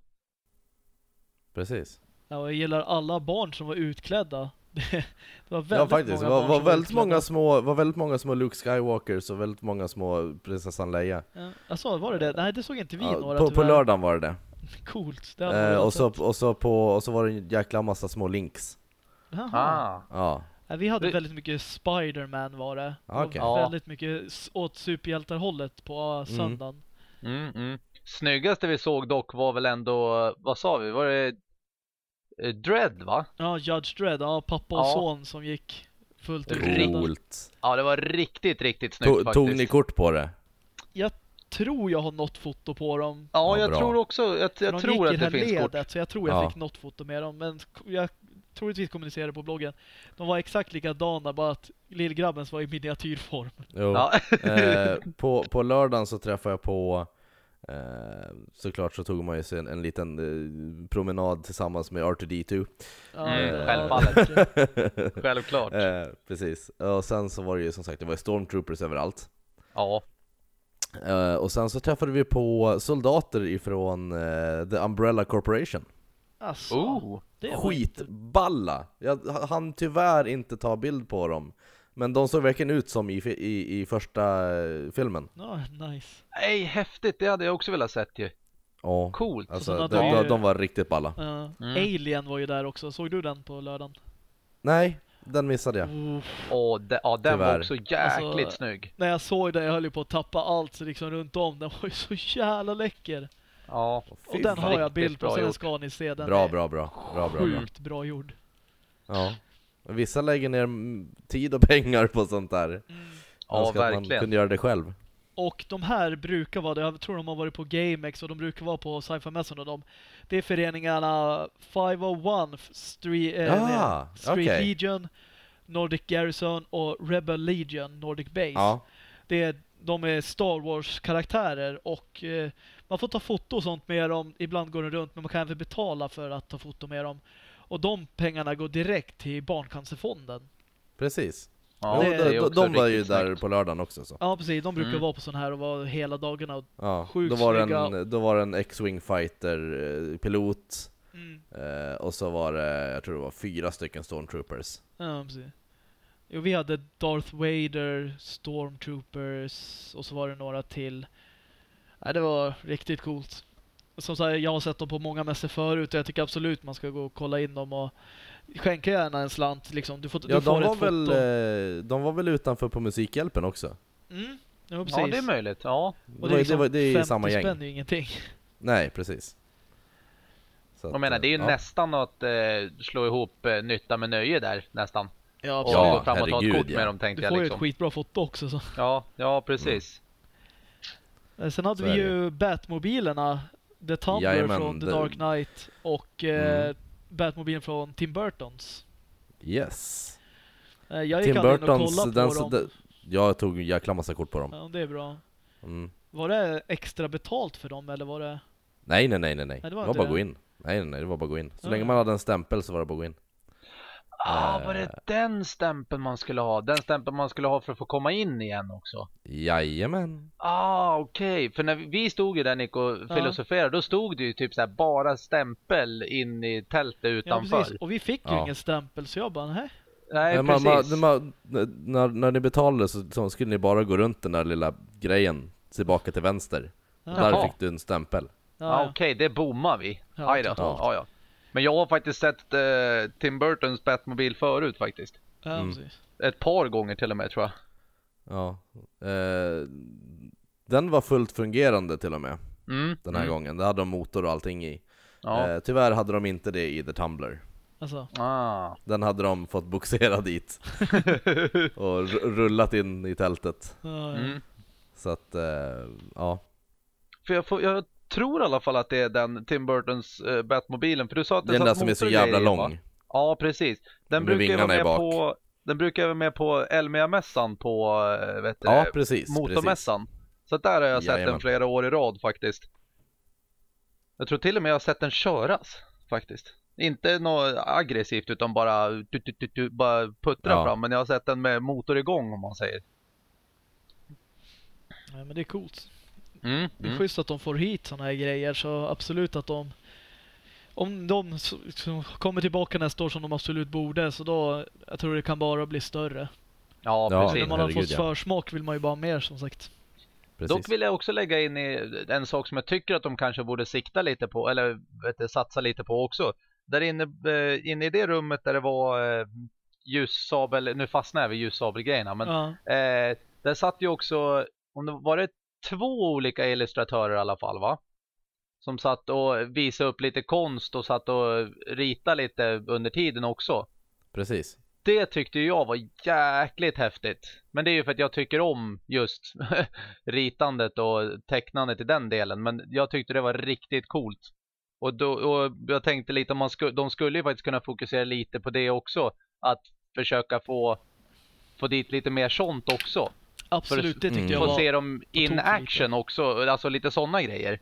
S2: Precis.
S1: Ja, och jag gillar alla barn som var utklädda. Det, var väldigt
S2: Ja faktiskt,
S1: många
S2: var, var väldigt många små, var väldigt många små Luke Skywalkers och väldigt många små prinsessan Leia.
S1: Ja, alltså, var det det? Nej, det såg inte vi
S2: Ja,
S1: några
S2: på, på
S1: tyvärr.
S2: lördagen var det det.
S1: Coolt. Det
S2: Eh, och, så, och, så på, och så var det en jäkla massa små links.
S1: Jaha.
S3: Ah.
S2: Ja.
S1: Ja, vi hade
S3: Det-
S1: väldigt mycket Spider-Man var det.
S2: Ah,
S1: Och
S2: okej.
S3: Ja.
S1: Väldigt mycket åt superhjältarhållet på uh, söndagen.
S3: Mm, mm. Snyggaste vi såg dock var väl ändå, vad sa vi, var det Dread va?
S1: Ja, Judge Dredd. Ja, pappa och
S3: Ja.
S1: son som gick fullt ut.
S2: Coolt.
S3: Ja det var riktigt, riktigt snyggt
S2: Tog,
S3: faktiskt.
S2: tog ni kort på det?
S1: Tror jag har något foto på dem.
S3: Ja,
S2: Ja,
S3: jag
S2: bra.
S3: tror också, jag, jag
S1: de
S3: tror att
S1: det
S3: det
S1: här
S3: finns kort.
S1: ledet, så jag tror jag
S2: Ja.
S1: fick något foto med dem. Men jag troligtvis kommunicerade på bloggen. De var exakt likadana, bara att lillgrabbens var i miniatyrform.
S2: Jo.
S3: Ja.
S2: Eh, på, på lördagen så träffade jag på Eh, såklart så tog man ju sig en, en liten eh, promenad tillsammans med R2D2.
S1: Ja,
S3: Mm,
S1: det-
S3: självfallet. Självklart.
S2: eh, precis, och sen så var det ju som sagt, det var stormtroopers överallt.
S3: Ja.
S2: Eh, och sen så träffade vi på soldater ifrån eh, The Umbrella Corporation.
S1: Alltså,
S3: Oh.
S2: Skitballa! Jag hann tyvärr inte ta bild på dem. Men de såg verkligen ut som i, i, i första eh, filmen.
S1: Ja, nice.
S3: Nej, häftigt. Det hade jag också velat sett ju.
S2: Ja,
S3: Coolt.
S2: alltså de, de, de var riktigt balla.
S1: Ja.
S3: Mm.
S1: Alien var ju där också. Såg du den på lördagen?
S2: Nej, den missade jag.
S1: Oh,
S3: Åh, de, ja, den
S2: Tyvärr.
S3: var också jäkligt
S1: Alltså,
S3: snygg.
S1: när jag såg den, jag höll ju på att tappa allt så liksom runt om. Den var ju så jävla läcker.
S3: Ja.
S1: Och den har jag bild på, så den ska ni se. Den
S2: Bra, bra, bra. Bra, bra, bra.
S1: sjukt bra gjord.
S2: Ja. Vissa lägger ner tid och pengar på sånt där.
S1: Mm.
S3: Ja,
S2: Önskar att man
S3: verkligen.
S2: kunde göra det själv.
S1: Och de här brukar vara, jag tror de har varit på GameX och de brukar vara på sci-fi mässan och de. Det är föreningarna 501 Street, eh,
S2: Ah,
S1: Street
S2: okej.
S1: Legion, Nordic Garrison och Rebel Legion, Nordic Base.
S2: Ja,
S1: Det är, de är Star Wars-karaktärer och eh, man får ta foto och sånt med dem. Ibland går det runt men man kan även betala för att ta foto med dem. Och de pengarna går direkt till Barncancerfonden.
S2: precis.
S3: Ja,
S1: det
S2: de, de, var ju där
S3: snyggt.
S2: på lördagen också så.
S1: Ja precis, de brukar
S3: Mm.
S1: vara på sån här och vara hela dagarna. Och,
S2: Ja,
S1: Sjukt
S2: då var en, då var det en X-Wing fighter eh, pilot
S1: mm,
S2: eh, och så var det, jag tror det var fyra stycken stormtroopers.
S1: ja, precis. Jo, vi hade Darth Vader, Stormtroopers och så var det några till. Nej, det var riktigt coolt. Som sagt, jag har sett dem på många mässor förut och jag tycker absolut man ska gå och kolla in dem och skänka gärna en slant liksom. Du får,
S2: Ja,
S1: du får
S2: de var, väl, eh, de var väl utanför på Musikhjälpen också?
S1: Mm, jo, precis.
S3: Ja, det är möjligt. Ja.
S1: Och
S2: det, var,
S1: liksom
S2: det, var, det är ju
S1: 50
S2: samma gäng.
S1: spänn är ju ingenting.
S2: Nej, precis. Så
S3: Jag
S2: att,
S3: menar, det är ju
S2: ja.
S3: nästan att eh, slå ihop eh, nytta med nöje där, nästan.
S1: Ja,
S3: Och
S1: absolut.
S2: Ja,
S3: gå fram och ta ett kort
S2: ja.
S3: med dem tänkte
S1: du
S3: jag
S1: får ju
S3: liksom.
S1: ett skitbra foto också. Så.
S3: Ja, ja precis.
S1: Eh, Sen hade
S2: Så
S1: vi
S2: är
S1: ju Batmobilerna, The Tumbler
S2: Jajamän,
S1: från The
S2: det-
S1: Dark Knight och eh,
S2: Mm.
S1: Batmobilen från Tim Burtons.
S2: Yes.
S1: Eh, jag gick
S2: Tim
S1: aldrig in och
S2: Burtons,
S1: kollade på dem.
S2: jag tog en jäkla massa kort på dem.
S1: Ja, det är bra.
S2: Mm.
S1: Var det extra betalt för dem eller var det?
S2: Nej, nej, nej, nej, nej.
S1: det
S2: Det
S1: var
S2: var,
S1: inte
S2: bara
S1: det.
S2: att gå in. Nej, nej, nej, det var bara att gå in. Så
S1: Ja.
S2: länge man hade en stämpel så var det bara att gå in.
S3: Ah, var det den stämpeln man skulle ha? Den stämpeln man skulle ha för att få komma in igen också?
S2: Jajamän.
S3: Ah, okej. För när vi- stod ju där Nick och
S1: Ja.
S3: filosoferade, då stod det ju typ så här bara stämpel in i tältet
S1: Ja,
S3: utanför.
S1: precis. Och vi fick ju
S2: Ja.
S1: ingen stämpel så jag bara, nej.
S3: Nej,
S2: Men man, man,
S3: precis.
S2: man, när, när ni betalade så, så skulle ni bara gå runt den där lilla grejen tillbaka till vänster.
S1: Ja,
S2: Där
S3: Jaha.
S2: fick du en stämpel.
S3: Ja,
S1: ja,
S3: Okej, det bommar vi.
S1: Ja,
S3: Aj då. Ja, ja. Men jag har faktiskt sett eh, Tim Burtons Batmobil förut faktiskt.
S1: ja,
S2: Mm.
S3: Ett par gånger till och med tror jag.
S2: Ja. Eh, den var fullt fungerande till och med,
S3: Mm.
S2: den här
S3: mm.
S2: gången. Det hade de motor och allting i.
S3: Ja.
S2: Eh, tyvärr hade de inte det i The Tumbler.
S1: Alltså,
S3: Ah.
S2: Den hade de fått boxera dit och rullat in i tältet.
S1: ja.
S3: Mm.
S2: Så att, eh, ja.
S3: För jag, får, jag tror i alla fall att det är den Tim Burtons eh, Batmobilen. För du sa att det
S2: Den där som är så jävla
S3: i, va?
S2: lång.
S3: Ja, precis. Den
S2: Med
S3: brukar vara med
S2: bak.
S3: på den brukar vara med på Elmia-mässan på eh, vet du,
S2: Ja,
S3: det,
S2: precis. precis.
S3: motormässan. Så att där har jag sett
S2: Jajamän.
S3: den flera år i rad faktiskt. Jag tror till och med jag har sett den köras faktiskt. Inte något aggressivt utan bara, du, du, du, du, bara puttra
S2: Ja.
S3: fram. Men jag har sett den med motor igång om man säger.
S1: ja, men det är coolt.
S3: Mm,
S1: Det är
S3: mm.
S1: schysst att de får hit såna här grejer så absolut att de om de s- kommer tillbaka nästa år som de absolut borde så då jag tror det kan bara bli större.
S3: Ja,
S2: Ja,
S1: När
S3: precis.
S1: man har
S2: herregud,
S1: fått försmak vill man ju bara ha mer som sagt.
S2: precis.
S3: Dock vill jag också lägga in i en sak som jag tycker att de kanske borde sikta lite på, eller vet satsa lite på också. Där inne, eh, inne i det rummet där det var eh, ljussabel, nu fastnar jag vid ljussabelgrejerna, men
S1: Ja,
S3: eh, där satt ju också, om det var det två olika illustratörer i alla fall va? Som satt och visade upp lite konst och satt och ritade lite under tiden också.
S2: Precis.
S3: Det tyckte jag var jäkligt häftigt. Men det är ju för att jag tycker om just ritandet och tecknandet i den delen. Men jag tyckte det var riktigt coolt. Och, då, och jag tänkte lite om man skulle, de skulle ju faktiskt kunna fokusera lite på det också. Att försöka få, få dit lite mer sånt också.
S1: Absolut, det tyckte
S2: Mm.
S1: jag
S3: Få
S1: var...
S3: se dem in
S1: för
S3: action också, alltså lite sådana grejer.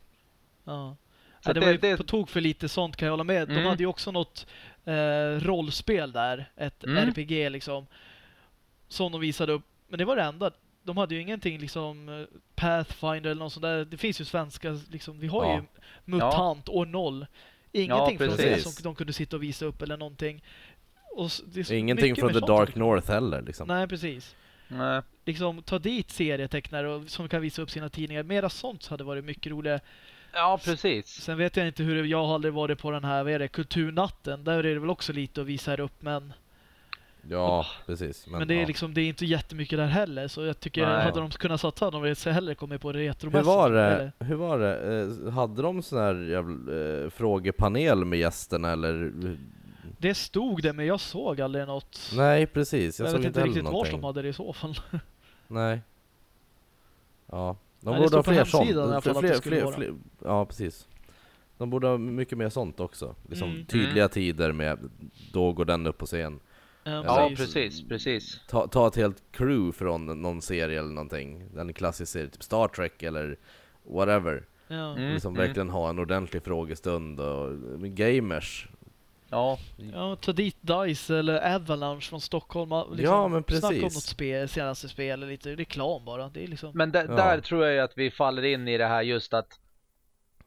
S1: Ja.
S3: Så
S1: Ja, det,
S3: det-
S1: var ju
S3: det-
S1: på tok för lite sånt kan jag hålla med. De
S3: Mm.
S1: hade ju också något eh, rollspel där. Ett
S3: Mm.
S1: RPG liksom. Som de visade upp. Men det var det enda. De hade ju ingenting liksom eh, Pathfinder eller något sånt där. Det finns ju svenska liksom. Vi har
S2: Ja.
S1: ju MUTANT år 0. Ingenting från det som de kunde sitta och visa upp eller någonting. Och
S2: Ingenting från The Dark. North heller liksom.
S1: Nej, precis.
S3: Nej.
S1: Liksom ta dit serietecknare och, som kan visa upp sina tidningar. Mera sånt hade varit mycket roligare.
S3: Ja, precis.
S1: Sen vet jag inte hur det, jag har aldrig varit på den här, vad är det, kulturnatten. Där är det väl också lite att visa här upp men,
S2: Ja, precis.
S1: men,
S2: Men,
S1: det är
S2: ja.
S1: liksom, det är inte jättemycket där heller. Så jag tycker,
S3: Nej.
S1: hade de kunnat satsa hade de hellre kommit på
S2: Hur
S1: retromässan.
S2: var det?
S1: eller-
S2: Hur var det? Eh, Hade de sån här jävla, eh, frågepanel med gästerna eller?
S1: Det stod det men jag såg aldrig något.
S2: Nej precis, jag,
S1: jag
S2: såg
S1: vet
S2: inte
S1: riktigt var de hade det i så fall.
S2: Nej. Ja. De
S1: Nej,
S2: borde ha fler
S1: hemsidan i alla
S2: sånt.
S1: fall att det
S2: Fler, fler, fler, ja precis. De borde ha mycket mer sånt också. Liksom
S1: Mm.
S2: tydliga
S3: Mm.
S2: tider med, då går den upp på scen.
S1: Ja,
S3: Ja,
S1: precis.
S3: precis.
S2: Ta, ta ett helt crew från någon serie eller någonting. En klassisk serie, typ Star Trek eller whatever.
S1: Ja.
S3: Mm,
S2: liksom
S3: mm.
S2: verkligen ha en ordentlig frågestund och gamers.
S3: Ja,
S1: ja, ta dit DICE eller Avalanche från Stockholm. Liksom,
S2: Ja, men
S1: Snacka om
S2: precis.
S1: något spel, senaste spel eller lite reklam bara. Det är liksom...
S3: men där,
S2: Ja.
S3: där tror jag ju att vi faller in i det här just att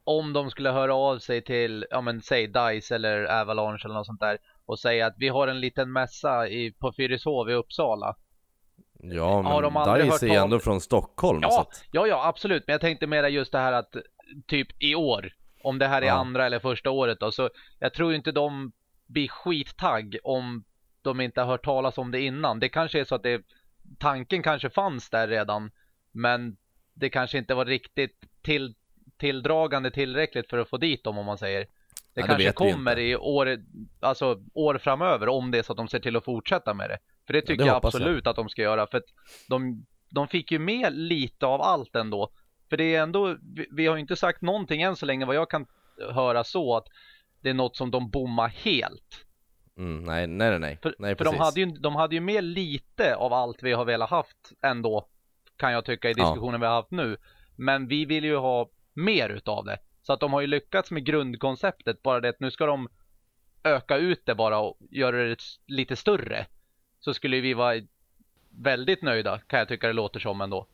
S3: om de skulle höra av sig till, ja men säg DICE eller Avalanche eller något sånt där och säga att vi har en liten mässa i, på Fyrishov i Uppsala.
S2: Ja
S3: Har
S2: men
S3: de aldrig
S2: DICE
S3: hört
S2: är
S3: tal-
S2: ändå från Stockholm så
S3: Ja,
S2: att,
S3: ja, ja, absolut. Men jag tänkte mera just det här att typ i år, om det här är
S2: Ja.
S3: andra eller första året då, så jag tror inte de blir skittagg om de inte har hört talas om det innan. Det kanske är så att det, tanken kanske fanns där redan, men det kanske inte var riktigt till, tilldragande tillräckligt för att få dit dem om man säger. Det
S2: Ja, det
S3: kanske
S2: vi
S3: kommer i år, alltså år framöver om det är så att de ser till att fortsätta med det. För det tycker
S2: det
S3: jag
S2: hoppas jag.
S3: absolut att de ska göra. För att de, de fick ju med lite av allt ändå. För det är ändå, vi, vi har ju inte sagt någonting än så länge vad jag kan höra så att det är något som de bommar helt.
S2: mm, nej, nej, nej,
S3: För,
S2: nej
S3: för de, hade ju, de hade ju med lite av allt vi har velat haft ändå, kan jag tycka i
S2: Ja.
S3: diskussionen vi har haft nu. Men vi vill ju ha mer utav det. Så att de har ju lyckats med grundkonceptet, bara det att nu ska de öka ut det bara och göra det lite större. Så skulle vi vara väldigt nöjda, kan jag tycka det låter som ändå.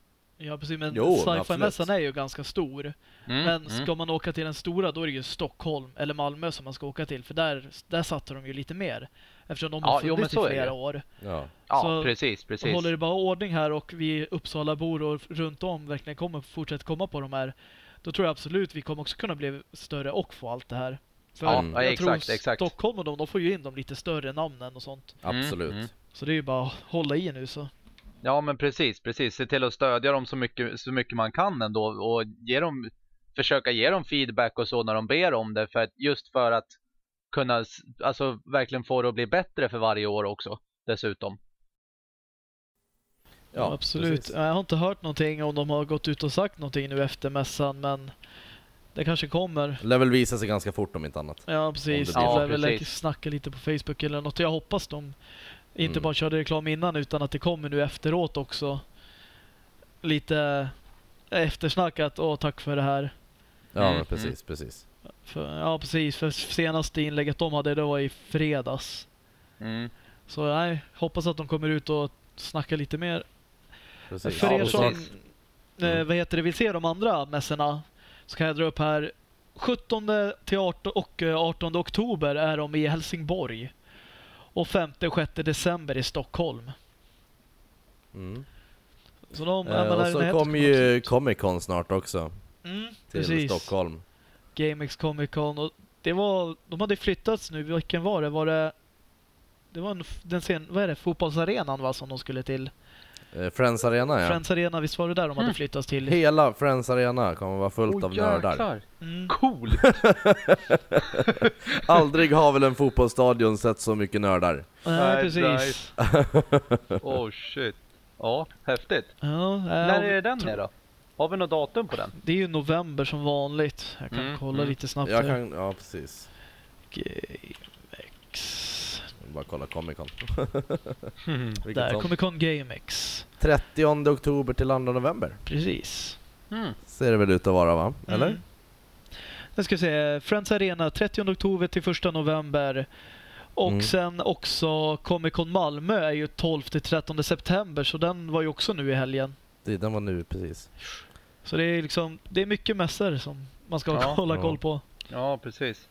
S1: Ja precis, men
S2: Jo,
S1: sci-fi-mässan är ju ganska stor.
S3: Mm,
S1: Men
S3: mm.
S1: ska man åka till den stora då är det ju Stockholm eller Malmö som man ska åka till. För där, där satte de ju lite mer. Eftersom de
S3: Ja,
S1: har
S3: jo,
S1: funnits
S3: så
S1: i flera år.
S2: Ja.
S3: Ja, precis, precis.
S1: Håller det bara ordning här och vi Uppsalabor och runt om verkligen kommer fortsätta komma på de här. Då tror jag absolut vi kommer också kunna bli större och få allt det här. För
S3: Ja,
S2: Mm.
S3: ja,
S1: jag
S3: exakt,
S1: tror
S3: exakt.
S1: Stockholm och de, de får ju in de lite större namnen och sånt.
S3: Mm,
S2: Absolut.
S3: mm.
S1: Så det är ju bara att hålla i nu så.
S3: Ja men precis, precis. Se till att stödja dem så mycket, så mycket man kan ändå och ge dem, försöka ge dem feedback och så när de ber om det. För att, just för att kunna alltså, verkligen få det att bli bättre för varje år också dessutom.
S1: Ja, absolut.
S2: precis.
S1: Jag har inte hört någonting om de har gått ut och sagt någonting nu efter mässan men det kanske kommer.
S2: Lär väl visa sig ganska fort om inte annat.
S1: Ja precis.
S2: Om
S3: det
S1: Det lär väl
S3: Ja,
S1: snacka lite på Facebook eller något. Jag hoppas de inte
S2: Mm.
S1: bara körde reklam innan utan att det kommer nu efteråt också. Lite eftersnack att åh tack för det här.
S2: Ja
S3: Mm,
S2: men precis, precis.
S1: För, ja precis, för senaste inlägget de hade det var i fredags.
S3: Mm.
S1: Så nej, hoppas att de kommer ut och snackar lite mer.
S2: precis.
S1: För
S3: Ja,
S1: er som eh,
S2: Mm.
S1: vad heter det, vill se de andra mässorna så kan jag dra upp här. 17 till 18 och eh, 18 oktober är de i Helsingborg. Och 5 och 6 december i Stockholm.
S2: Mm.
S1: Så de,
S2: Eh, och så kommer ju Comic Con snart också
S1: mm,
S2: till
S1: precis.
S2: Stockholm.
S1: GameX Comic Con och det var, de hade flyttats nu, vilken var det? Var det det var en, den sen, vad är det, fotbollsarenan va, som de skulle till?
S2: Eh, Friends Arena ja.
S1: Friends Arena, visst var det där de hade
S3: Mm.
S1: flyttats till?
S2: Hela Friends Arena kommer vara fullt
S3: Åh,
S2: av nördar.
S1: Mm.
S3: Cool!
S2: Aldrig har väl en fotbollsstadion sett så mycket nördar.
S1: Nej, precis.
S3: oh shit. Ja, häftigt.
S1: Ja,
S3: När
S1: ja,
S3: är den
S1: tro-
S3: med då? Har vi något datum på den?
S1: Det är ju november som vanligt. Jag kan
S3: Mm,
S1: kolla
S3: mm.
S1: lite snabbt
S2: Jag
S1: här.
S2: kan, ja precis.
S1: GameX.
S2: Bara kolla Comic Con. Vilket
S1: Där. Comic Con GameX.
S2: 30 oktober till 2 november.
S1: Precis.
S4: Mm.
S2: Ser det väl ut att vara va? Eller?
S1: Mm. Nu ska vi se. Friends Arena 30 oktober till 1 november. Och
S2: Mm.
S1: sen också Comic Con Malmö är ju 12 till 13 september så den var ju också nu i helgen.
S2: Det, den var nu precis.
S1: Så det är liksom, det är mycket mässor som man ska
S4: Ja.
S1: hålla koll på.
S4: Ja, precis.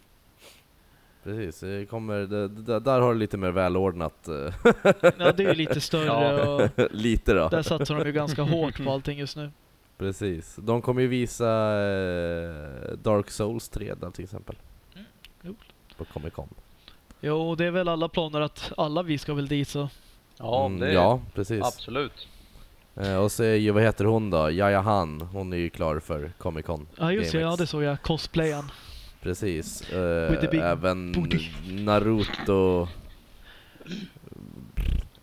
S2: Precis, det kommer, det, det, där har du lite mer välordnat.
S1: Ja, det är ju lite större
S4: Ja.
S1: och
S2: lite då.
S1: där satsar de ju ganska hårt på allting just nu.
S2: Precis. De kommer ju visa eh, Dark Souls 3 där till exempel.
S1: Mm, cool.
S2: På Comic Con.
S1: Jo, det är väl alla planer att alla vi ska väl dit så.
S4: Ja,
S2: Mm,
S4: det är
S2: ja precis.
S4: absolut.
S2: Eh, och så är ju, vad heter hon då? Jaja Han. Hon är ju klar för Comic Con.
S1: Ja just det, ja det såg jag. Cosplayen.
S2: Precis. Eh, även
S1: booty.
S2: Naruto.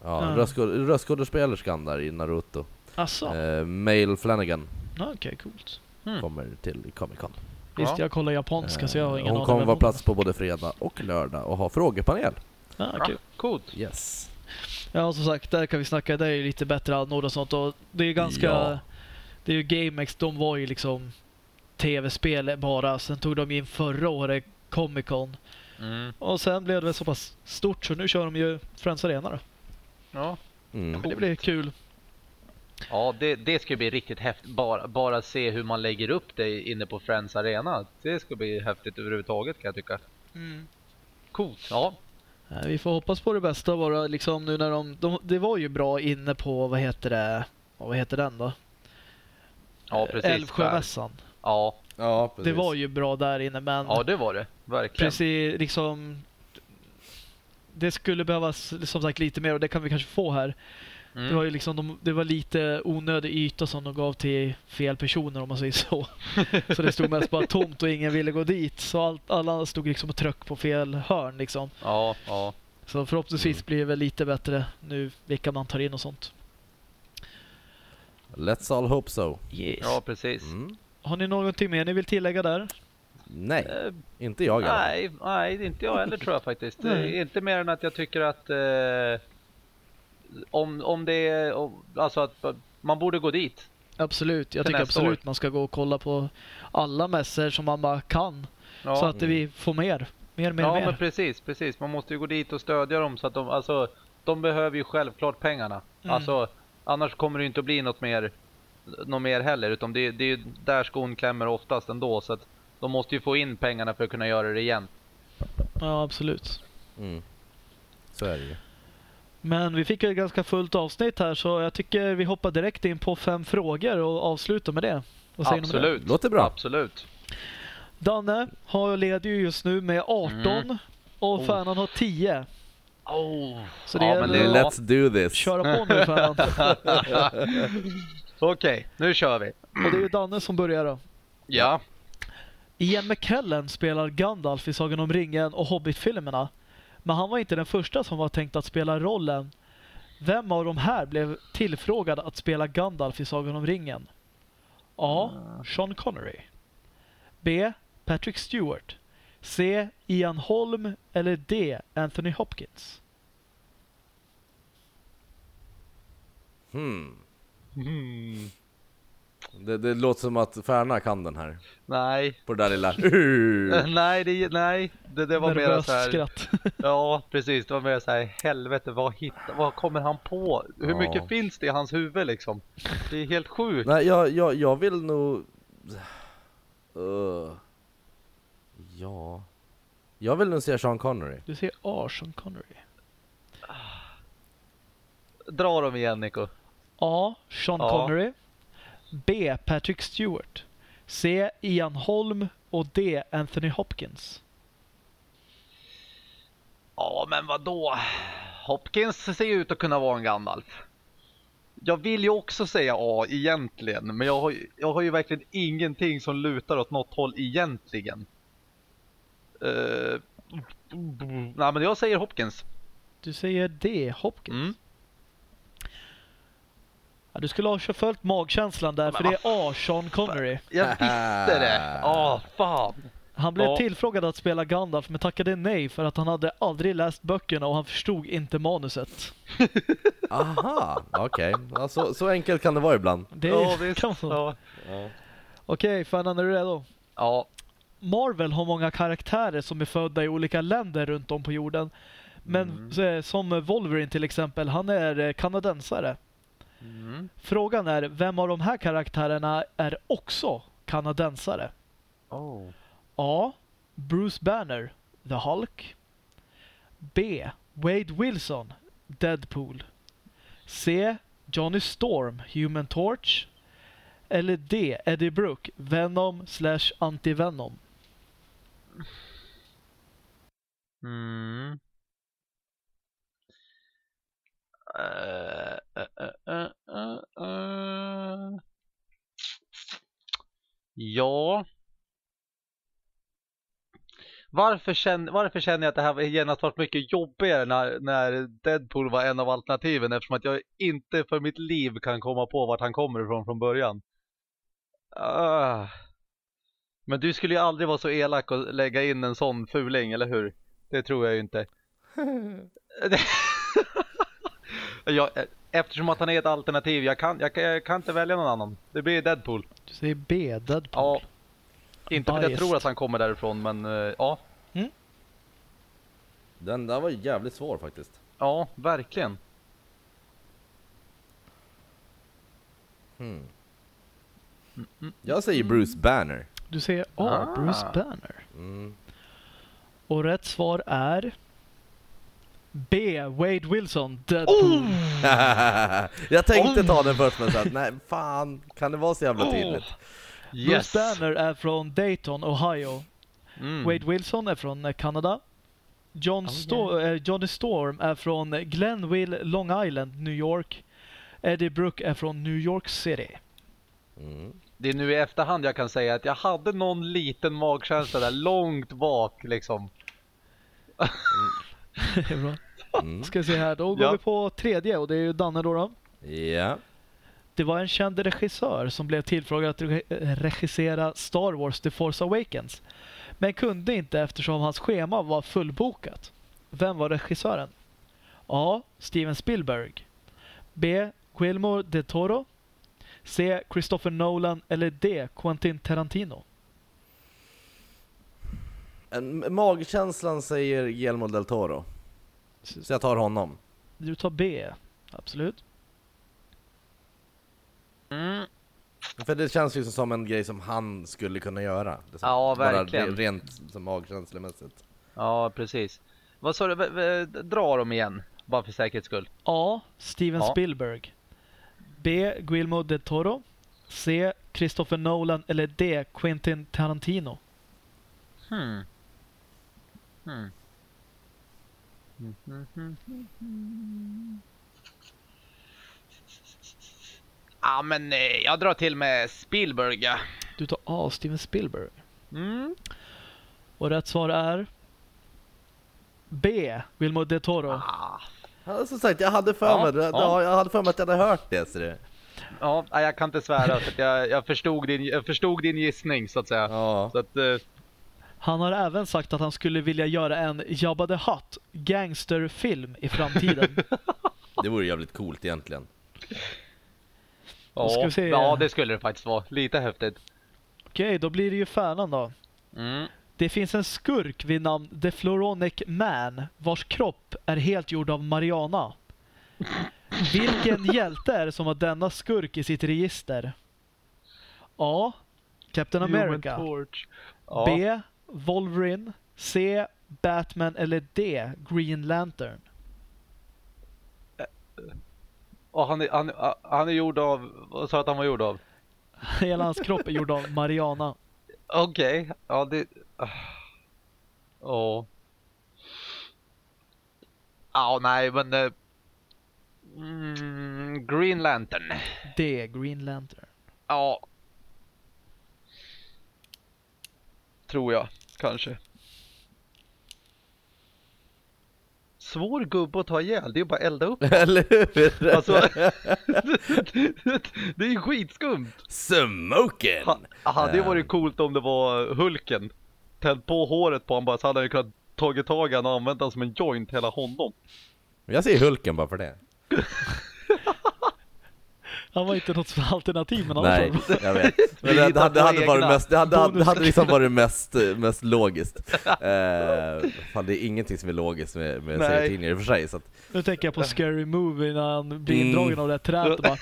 S2: Ja,
S1: Ja.
S2: röstskå- röstskådespelerskan där i Naruto.
S1: Asså?
S2: Eh, Mail Flanagan
S1: Okej, coolt.
S4: Mm.
S2: kommer till Comic Con.
S1: Visst,
S4: Ja.
S1: jag kollar japanska så jag har
S2: Eh,
S1: ingen
S2: Hon
S1: aning
S2: kommer vara
S1: hon
S2: plats på både fredag och lördag och ha frågepanel.
S1: Ja,
S4: Ja,
S1: kul.
S4: coolt.
S2: Yes.
S1: Ja, som sagt, där kan vi snacka. Det är ju lite bättre anord och sånt. Och det är ganska...
S2: Ja.
S1: Det är ju GameX, de var ju liksom tv-spel bara. Sen tog de in förra året Comic Con.
S4: Mm.
S1: Och sen blev det så pass stort så nu kör de ju Friends Arena då.
S4: Ja.
S2: Mm.
S1: Det blir kul.
S3: Ja, det, det ska bli riktigt häftigt. Bara, bara se hur man lägger upp det inne på Friends Arena. Det ska bli häftigt överhuvudtaget kan jag tycka. Coolt. Ja,
S1: Vi får hoppas på det bästa bara liksom nu när de, de... Det var ju bra inne på, vad heter det? Vad heter den då?
S3: ja precis.
S1: Älvsjömässan.
S3: Ja,
S2: Ja, precis.
S1: Det var ju bra där inne men...
S3: ja, det var det. Verkligen.
S1: Precis, liksom... Det skulle behövas som sagt lite mer och det kan vi kanske få här. Det var
S3: Mm.
S1: ju liksom, de, det var lite onödig yta som de gav till fel personer om man säger så. så det stod mest bara tomt och ingen ville gå dit. Så allt, alla stod liksom och tryck på fel hörn liksom.
S3: Ja, ja.
S1: Så förhoppningsvis
S2: Mm.
S1: blir det väl lite bättre nu vilka man tar in och sånt.
S2: Let's all hope so.
S1: Yes.
S3: Ja, precis.
S2: Mm.
S1: Har ni någonting mer ni vill tillägga där?
S2: Nej,
S3: Eh,
S2: inte jag fall.
S3: nej, nej, inte jag heller tror jag faktiskt. Är Inte mer än att jag tycker att eh, om, om det är, om, alltså att man borde gå dit.
S1: Absolut, jag tycker absolut
S3: år.
S1: man ska gå och kolla på alla mässor som man bara kan.
S3: Ja.
S1: Så att vi får mer. Mer, mer,
S3: ja,
S1: mer.
S3: men precis, precis. Man måste ju gå dit och stödja dem så att de, alltså, de behöver ju självklart pengarna.
S1: Mm.
S3: Alltså, annars kommer det inte att bli något mer, något mer heller, utan det, det är ju där skon klämmer oftast ändå, så att de måste ju få in pengarna för att kunna göra det igen.
S1: Ja, absolut.
S2: Mm. Så är det ju.
S1: Men vi fick ju ett ganska fullt avsnitt här så jag tycker vi hoppar direkt in på fem frågor och avslutar med det. Om det?
S3: Absolut.
S2: Låter bra.
S3: Absolut.
S1: Danne har, leder ju just nu med 18
S3: Mm.
S1: och
S3: Oh.
S1: Har 10.
S3: Oh.
S1: Så det
S3: Ja,
S1: är
S3: men
S1: väl
S3: det-
S2: Let's do this.
S1: köra på nu Fanan.
S3: Okej, nu kör vi.
S1: och det är ju Danne som börjar då.
S3: Ja.
S1: Ian McKellen spelar Gandalf i Sagan om ringen och Hobbit-filmerna. Men han var inte den första som var tänkt att spela rollen. Vem av de här blev tillfrågad att spela Gandalf i Sagan om ringen? A. Sean Connery. B. Patrick Stewart. C. Ian Holm. Eller D. Anthony Hopkins.
S2: Hmm.
S3: Hmm.
S2: Det, det låter som att Färna kan den här.
S3: Nej.
S2: På det där lilla...
S3: nej, det, nej. Det, det var mer så här.
S1: skratt.
S3: Ja, precis. Det var mer så här, helvete, vad, hittar, vad kommer han på? Hur
S2: Ja.
S3: mycket finns det i hans huvud liksom? Det är helt sjukt.
S2: Nej, jag, jag, jag vill nog... Uh. Ja... Jag vill nog säga Sean Connery.
S1: Du ser A. Sean Connery.
S3: Dra dem igen, Nico.
S1: A. Sean
S3: Ja.
S1: Connery. B. Patrick Stewart. C. Ian Holm. Och D. Anthony Hopkins.
S3: Ja, men vad då? Hopkins ser ju ut att kunna vara en Gandalf. Jag vill ju också säga A egentligen, men jag har, jag har ju verkligen ingenting som lutar åt något håll egentligen. Uh, nej, men jag säger Hopkins.
S1: Du säger D. Hopkins.
S3: Mm.
S1: Ja, du skulle ha följt magkänslan där,
S3: Men
S1: för det är A. Sean Connery.
S3: Jag visste det! Åh, fan!
S1: Han blev
S3: Ja.
S1: tillfrågad att spela Gandalf men tackade nej för att han hade aldrig läst böckerna och han förstod inte manuset.
S2: Aha, okej. Ja, så, så enkelt kan det vara ibland.
S1: Det
S3: Ja, visst.
S1: kan vara.
S3: Ja.
S1: Okej, Fernan är du redo?
S3: ja.
S1: Marvel har många karaktärer som är födda i olika länder runt om på jorden. Men
S3: Mm.
S1: som Wolverine till exempel, han är eh, kanadensare.
S3: Mm.
S1: Frågan är, vem av de här karaktärerna är också kanadensare?
S3: Oh.
S1: A. Bruce Banner, The Hulk. B. Wade Wilson, Deadpool. C. Johnny Storm, Human Torch. Eller D. Eddie Brooke, Venom slash Anti-Venom.
S3: Mm. Eh, eh, eh, eh, eh. Ja. Varför känner, varför känner jag att det här genast varit mycket jobbigare när, när Deadpool var en av alternativen eftersom att jag inte för mitt liv kan komma på vart han kommer ifrån från början. Ah. Men du skulle ju aldrig vara så elak och lägga in en sån fuling, eller hur? Det tror jag ju inte. jag, eftersom att han är ett alternativ, jag kan, jag, jag kan inte välja någon annan. Det blir Deadpool.
S1: Du säger B. Deadpool.
S3: Ja. Inte för att jag tror att han kommer därifrån, men eh, ja.
S2: Den där var jävligt svår faktiskt.
S3: Ja, verkligen.
S2: Hmm. Jag säger Bruce Banner.
S1: Du säger A.
S3: Ah.
S1: Bruce Banner.
S2: Mm.
S1: Och rätt svar är B. Wade Wilson, Deadpool.
S2: jag tänkte ta den först men så att, nej fan, kan det vara så jävla tydligt?
S3: Yes!
S1: Bruce Banner är från Dayton, Ohio.
S3: Mm.
S1: Wade Wilson är från eh, Kanada. John
S3: Oh,
S1: Sto- eh, Johnny Storm är från Glenville, Long Island, New York. Eddie Brooke är från New York City.
S2: Mm.
S3: Det är nu i efterhand jag kan säga att jag hade någon liten magkänsla där långt bak liksom.
S1: Det är bra.
S2: Mm.
S1: Ska se här, då går
S3: Ja.
S1: vi på tredje och det är ju Danne då. då.
S2: Ja.
S1: Det var en känd regissör som blev tillfrågad att re- regissera Star Wars The Force Awakens. Men kunde inte eftersom hans schema var fullbokat. Vem var regissören? A. Steven Spielberg. B. Guillermo del Toro. C. Christopher Nolan. Eller D. Quentin Tarantino.
S2: En, magkänslan säger Guillermo del Toro. Så jag tar honom.
S1: Du tar B. Absolut.
S3: Mm.
S2: För det känns ju som en grej som han skulle kunna göra. Det är som-
S3: Ja,
S2: bara
S3: verkligen.
S2: re- Rent som magkänslemässigt.
S3: Ja, precis. Vad sa du? Dra dem igen, bara för säkerhets skull.
S1: A. Steven
S3: Ja.
S1: Spielberg. B. Guillermo del Toro. C. Christopher Nolan. Eller D. Quentin Tarantino.
S3: Hmm. Hmm. Mm, mm, mm, mm, mm. Ja, men eh, jag drar till med Spielberg. ja.
S1: Du tar A. Steven Spielberg.
S3: Mm.
S1: Och rätt svar är B. Guillermo del Toro.
S3: Ah.
S2: Ja, som sagt, jag hade för
S3: Ja,
S2: mig, det-
S3: ja.
S2: jag hade för mig att jag hade hört det. Så det.
S3: Ja, jag kan inte svära att jag, jag, förstod din, jag förstod din gissning så att säga.
S2: Ja.
S3: Så att, eh,
S1: Han har även sagt att han skulle vilja göra en Jabba the Hutt gangsterfilm i framtiden.
S2: Det vore jävligt coolt egentligen.
S3: Ja, ja, det skulle det faktiskt vara. Lite häftigt.
S1: Okej, då blir det ju Färnan då.
S3: Mm.
S1: Det finns en skurk vid namn The Floronic Man vars kropp är helt gjord av Mariana. Vilken hjälte är det som har denna skurk i sitt register? A. Captain America.
S3: Ja.
S1: B. Wolverine. C. Batman. Eller D. Green Lantern.
S3: Och han, är, han, han är gjord av, vad sa att han var gjord av?
S1: Hela hans kropp är gjord av Mariana.
S3: Okej, ja det... Ja. Ja, nej men... eh, Mm, Green Lantern.
S1: D. Green Lantern.
S3: Ja. Tror jag, kanske. Svår gubbe att ta ihjäl, det är bara att elda upp.
S2: Eller hur?
S3: Alltså, det är ju skitskumt.
S2: Smoken!
S3: Ha, hade ju varit coolt om det var Hulken.
S5: tänt på håret på honom bara så hade han ju kunnat tagit tag i och använt honom som en joint hela honom.
S2: Jag säger Hulken bara för det.
S1: Han var inte något alternativ men
S2: Nej,
S1: var
S2: jag vet. Men det, det, hade, det hade varit mest, det hade, det hade, hade liksom varit mest, mest logiskt. Eh, fan, det är ingenting som är logiskt med, med serietidningar i och för sig. Så att,
S1: Nu tänker jag på Scary Movie när han blir
S2: Mm.
S1: indragen av det här trädet och bara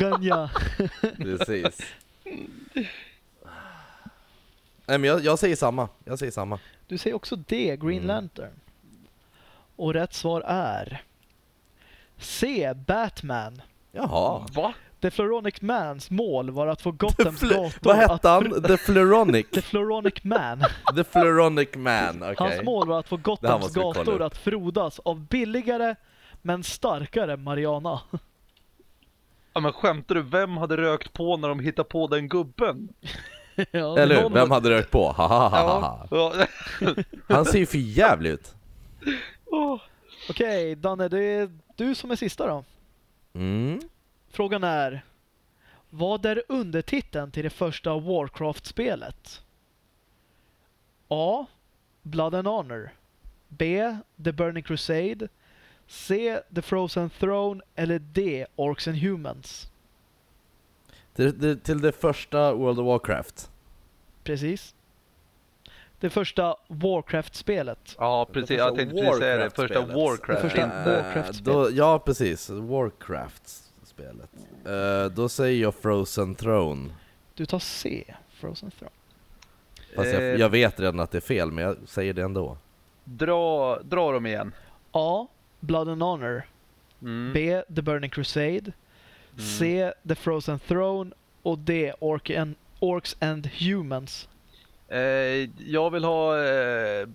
S1: Ganja.
S2: precis. Nej men jag, jag säger samma, jag säger samma.
S1: Du säger också det, Green
S2: Mm.
S1: Lantern. Och rätt svar är C. Batman.
S2: Jaha.
S5: Va?
S1: The Floronic Mans mål var att få Gothams
S2: Fl-
S1: dator
S2: vad
S1: att
S2: hette han? The Fluronic?
S1: The Floronic Man.
S2: The Fluronic Man, okej.
S1: Hans mål var att få Gothams gator att frodas av billigare men starkare Mariana.
S5: Ja men skämtar du? Vem hade rökt på när de hittade på den gubben?
S1: ja,
S2: Eller hur?
S1: någon
S2: Vem hade rökt på? Ha, ha, ha, ha, ha.
S5: Ja.
S2: Han ser ju för jävligt ut.
S5: Åh.
S1: Okej, Danne, det är du som är sista då.
S2: Mm.
S1: Frågan är Vad är undertiteln till det första Warcraft-spelet? A. Blood and Honor B. The Burning Crusade C. The Frozen Throne eller D. Orcs and Humans
S2: Till, till, det första World of Warcraft.
S1: Precis. Det första Warcraft-spelet.
S5: Ja precis, jag tänkte precis säga det. Första. Warcraft.
S1: Det första
S2: Eh,
S1: Warcraft-spelet.
S2: då, Ja, precis. Warcraft-spelet. Eh, då säger jag Frozen Throne.
S1: Du tar C. Frozen Throne.
S2: Fast
S5: Eh.
S2: jag, jag vet redan att det är fel, men jag säger det ändå.
S5: Dra, dra dem igen.
S1: A. Blood and Honor
S5: Mm.
S1: B. The Burning Crusade C. The Frozen Throne och D. Orc and, Orcs and Humans.
S5: Eh, jag vill ha eh,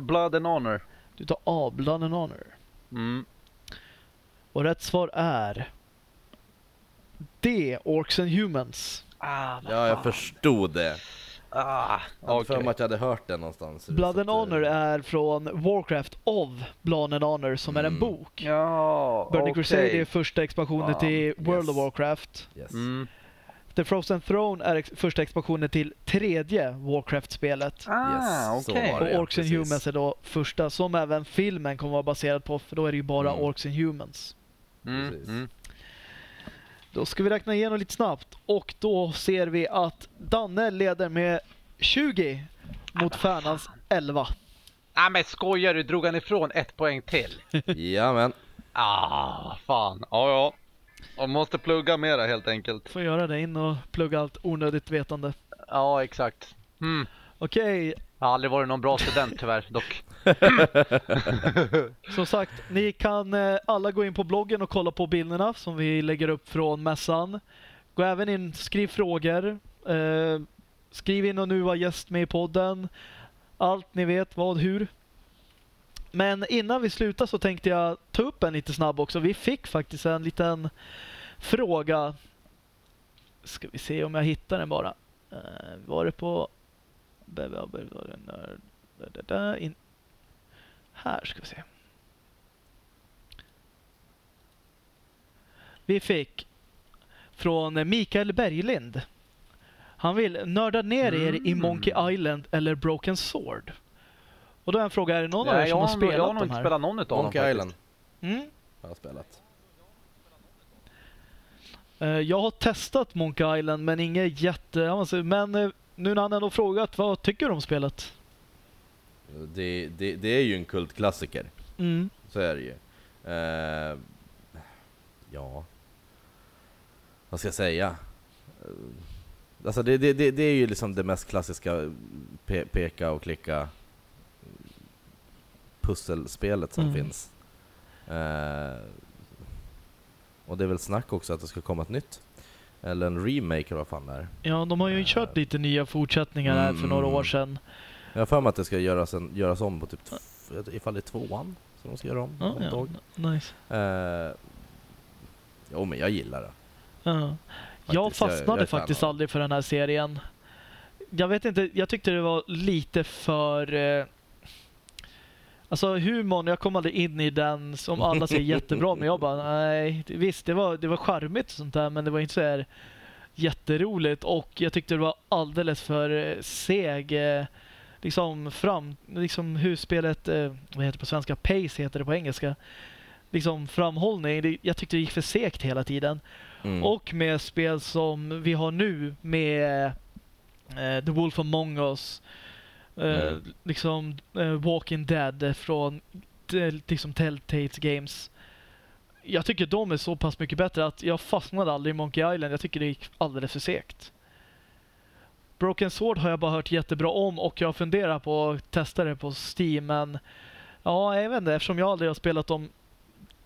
S5: Blood and Honor.
S1: Du tar A. Blood and Honor.
S5: Mm.
S1: Och rätt svar är D. Orcs and Humans.
S5: Ah,
S2: Ja, jag förstod det.
S5: Ah,
S2: Jag hade för
S5: okej.
S2: mig att jag hade hört det någonstans.
S1: Blood and
S2: att, eh,
S1: Honor är från Warcraft of Blood and Honor som är en
S2: Mm.
S1: bok.
S5: Ja,
S1: Burning
S5: okej.
S1: Crusade är första expansionen
S5: Fan,
S1: till World of
S2: yes.
S1: Warcraft.
S2: Yes.
S5: Mm.
S1: The Frozen Throne är ex- första expansionen till tredje Warcraft-spelet.
S5: Ah,
S2: Yes, var
S1: Och
S2: det,
S1: Orcs and
S2: precis.
S1: Humans är då första, som även filmen kommer vara baserad på, för då är det ju bara
S2: Mm.
S1: Orcs and Humans.
S5: Mm. Mm.
S1: Då ska vi räkna igenom lite snabbt och då ser vi att Danne leder med 20 mot Färnans 11.
S5: Ah men skojar du? Drog han ifrån ett poäng till?
S2: Jajamän.
S5: Ah, fan. Ja, ja. Jag måste plugga mera helt enkelt.
S1: Får göra det in och plugga allt onödigt vetande.
S5: Ja, exakt. Mm.
S1: Okej,
S5: Jag har aldrig varit någon bra student tyvärr dock.
S1: som sagt, ni kan eh, alla gå in på bloggen och kolla på bilderna som vi lägger upp från mässan. Gå även in, skriv frågor. Eh, skriv in och nu var gäst med i podden. Allt ni vet, vad, hur. Men innan vi slutar så tänkte jag ta upp en lite snabb också. Vi fick faktiskt en liten fråga. Ska vi se om jag hittar den bara. Eh, var det på... Här ska vi se. Vi fick från Mikael Berglind. Han vill nörda ner er i
S5: Mm.
S1: Monkey Island eller Broken Sword. Och då är en fråga, är det någon av er som har
S5: har, nog- jag har
S1: spelat
S5: nog inte spelat någon utav dem
S2: Monkey. Island
S1: Mm?
S2: har jag spelat.
S1: Eh, Jag har testat Monkey Island men inget jätteavancerat. Men eh, nu när han ändå frågat, vad tycker du om spelet?
S2: Det, det, det är ju en kultklassiker.
S1: Mm.
S2: Så är det ju. Eh, ja... Vad ska jag säga? Alltså det, det, det, det är ju liksom det mest klassiska pe peka och klicka pusselspelet som
S1: Mm.
S2: finns. Eh, och det är väl snack också att det ska komma ett nytt. Eller en remake eller vad fan det är.
S1: Ja, de har ju
S2: Eh.
S1: kört lite nya fortsättningar här för några
S2: Mm.
S1: år sedan.
S2: Jag har för mig att det ska göras, en, göras om på typ, ifall det är tvåan som de ska göra om. Ett
S1: ja. Nice.
S2: Eh, jo men jag gillar det.
S1: Ja. Jag
S2: Faktiskt, jag- jag
S1: fastnade faktiskt aldrig för den här serien. Jag vet inte, jag tyckte det var lite för... Eh, alltså humorn, jag kom aldrig in i den som alla säger jättebra, men jag bara nej. Visst, det var, det var charmigt och sånt där, men det var inte så här jätteroligt och jag tyckte det var alldeles för eh, seg eh, liksom fram, liksom hur spelet, eh, vad heter det på svenska, pace heter det på engelska. Liksom framhållning, jag tyckte det gick för segt hela tiden.
S2: Mm.
S1: Och med spel som vi har nu med The Wolf Among Us,
S2: Mm.
S1: liksom eh, Walking Dead från eh, liksom Telltales Games. Jag tycker de är så pass mycket bättre att jag fastnade aldrig i Monkey Island. Jag tycker det gick alldeles för segt. Broken Sword har jag bara hört jättebra om och jag funderar på att testa det på Steam men ja, jag vet inte eftersom jag aldrig har spelat dem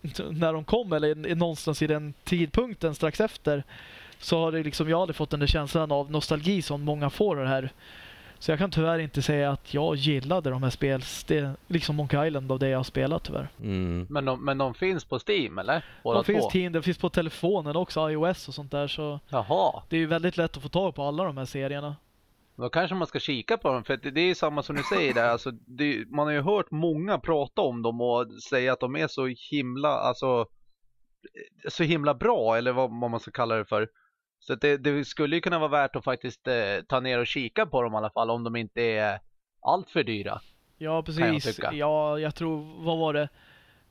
S1: när de kom eller någonstans i den tidpunkten strax efter så har det liksom jag aldrig fått den där känslan av nostalgi som många får av det här. Så jag kan tyvärr inte säga att jag gillade de här spel, det, liksom Monkey Island av det jag har spelat tyvärr.
S2: Mm.
S3: Men de, men de finns på Steam eller? Båda
S1: De finns,
S3: två?
S1: till, de finns på telefonen också, iOS och sånt där så
S3: Jaha,
S1: det är ju väldigt lätt att få tag på alla de här serierna.
S3: då kanske man ska kika på dem för det, det är samma som du säger där. Alltså, det, man har ju hört många prata om dem och säga att de är så himla, alltså så himla bra eller vad, vad man ska kalla det för. Så det, det skulle ju kunna vara värt att faktiskt eh, ta ner och kika på dem i alla fall om de inte är allt för dyra.
S1: Ja,
S3: jag
S1: precis.
S3: tycka.
S1: Ja, jag tror, vad var det?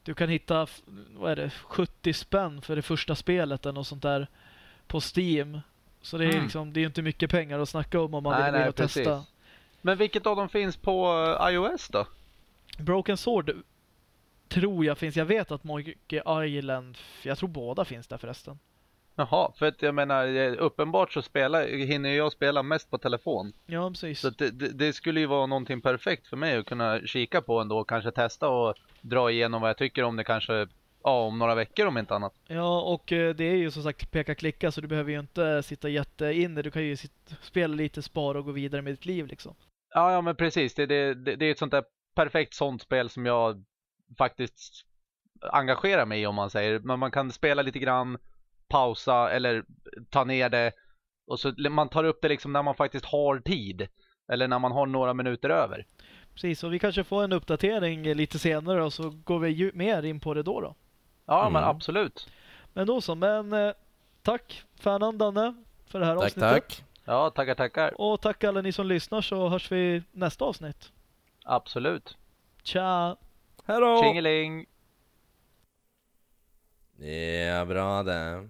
S1: Du kan hitta, vad är det, 70 spänn för det första spelet eller något sånt där på Steam. Så det är
S3: Mm.
S1: liksom, det är inte mycket pengar att snacka om om man
S3: Nej,
S1: vill
S3: nej, precis.
S1: testa.
S3: Men vilket av dem finns på eh, iOS då?
S1: Broken Sword tror jag finns. Jag vet att Monkey Island, jag tror båda finns där förresten.
S3: Jaha, för att jag menar uppenbart så spelar, hinner jag spela mest på telefon.
S1: Ja, precis.
S3: Så det, det, det skulle ju vara någonting perfekt för mig att kunna kika på ändå och kanske testa och dra igenom vad jag tycker om det kanske ja, om några veckor om inte annat.
S1: Ja, och eh, det är ju som sagt peka-klicka så du behöver ju inte sitta jätte inne. Du kan ju sitta, spela lite, spara och gå vidare med ditt liv liksom.
S3: Ja, ja men precis. Det, det, det, det är ett sånt där perfekt sånt spel som jag faktiskt engagerar mig i om man säger. Men man kan spela lite grann, pausa eller ta ner det och så man tar upp det liksom när man faktiskt har tid. Eller när man har några minuter över.
S1: Precis, och vi kanske får en uppdatering lite senare och så går vi mer in på det då då.
S3: Ja, men
S2: Mm.
S3: absolut.
S1: Men då så, men eh, tack Fernand, Danne, för det här
S2: Tack,
S1: avsnittet.
S2: tack.
S3: Ja, tackar, tackar.
S1: Och tack alla ni som lyssnar så hörs vi nästa avsnitt.
S3: Absolut.
S1: Tja!
S2: Hej då!
S3: Tjingeling!
S2: Ja, bra det.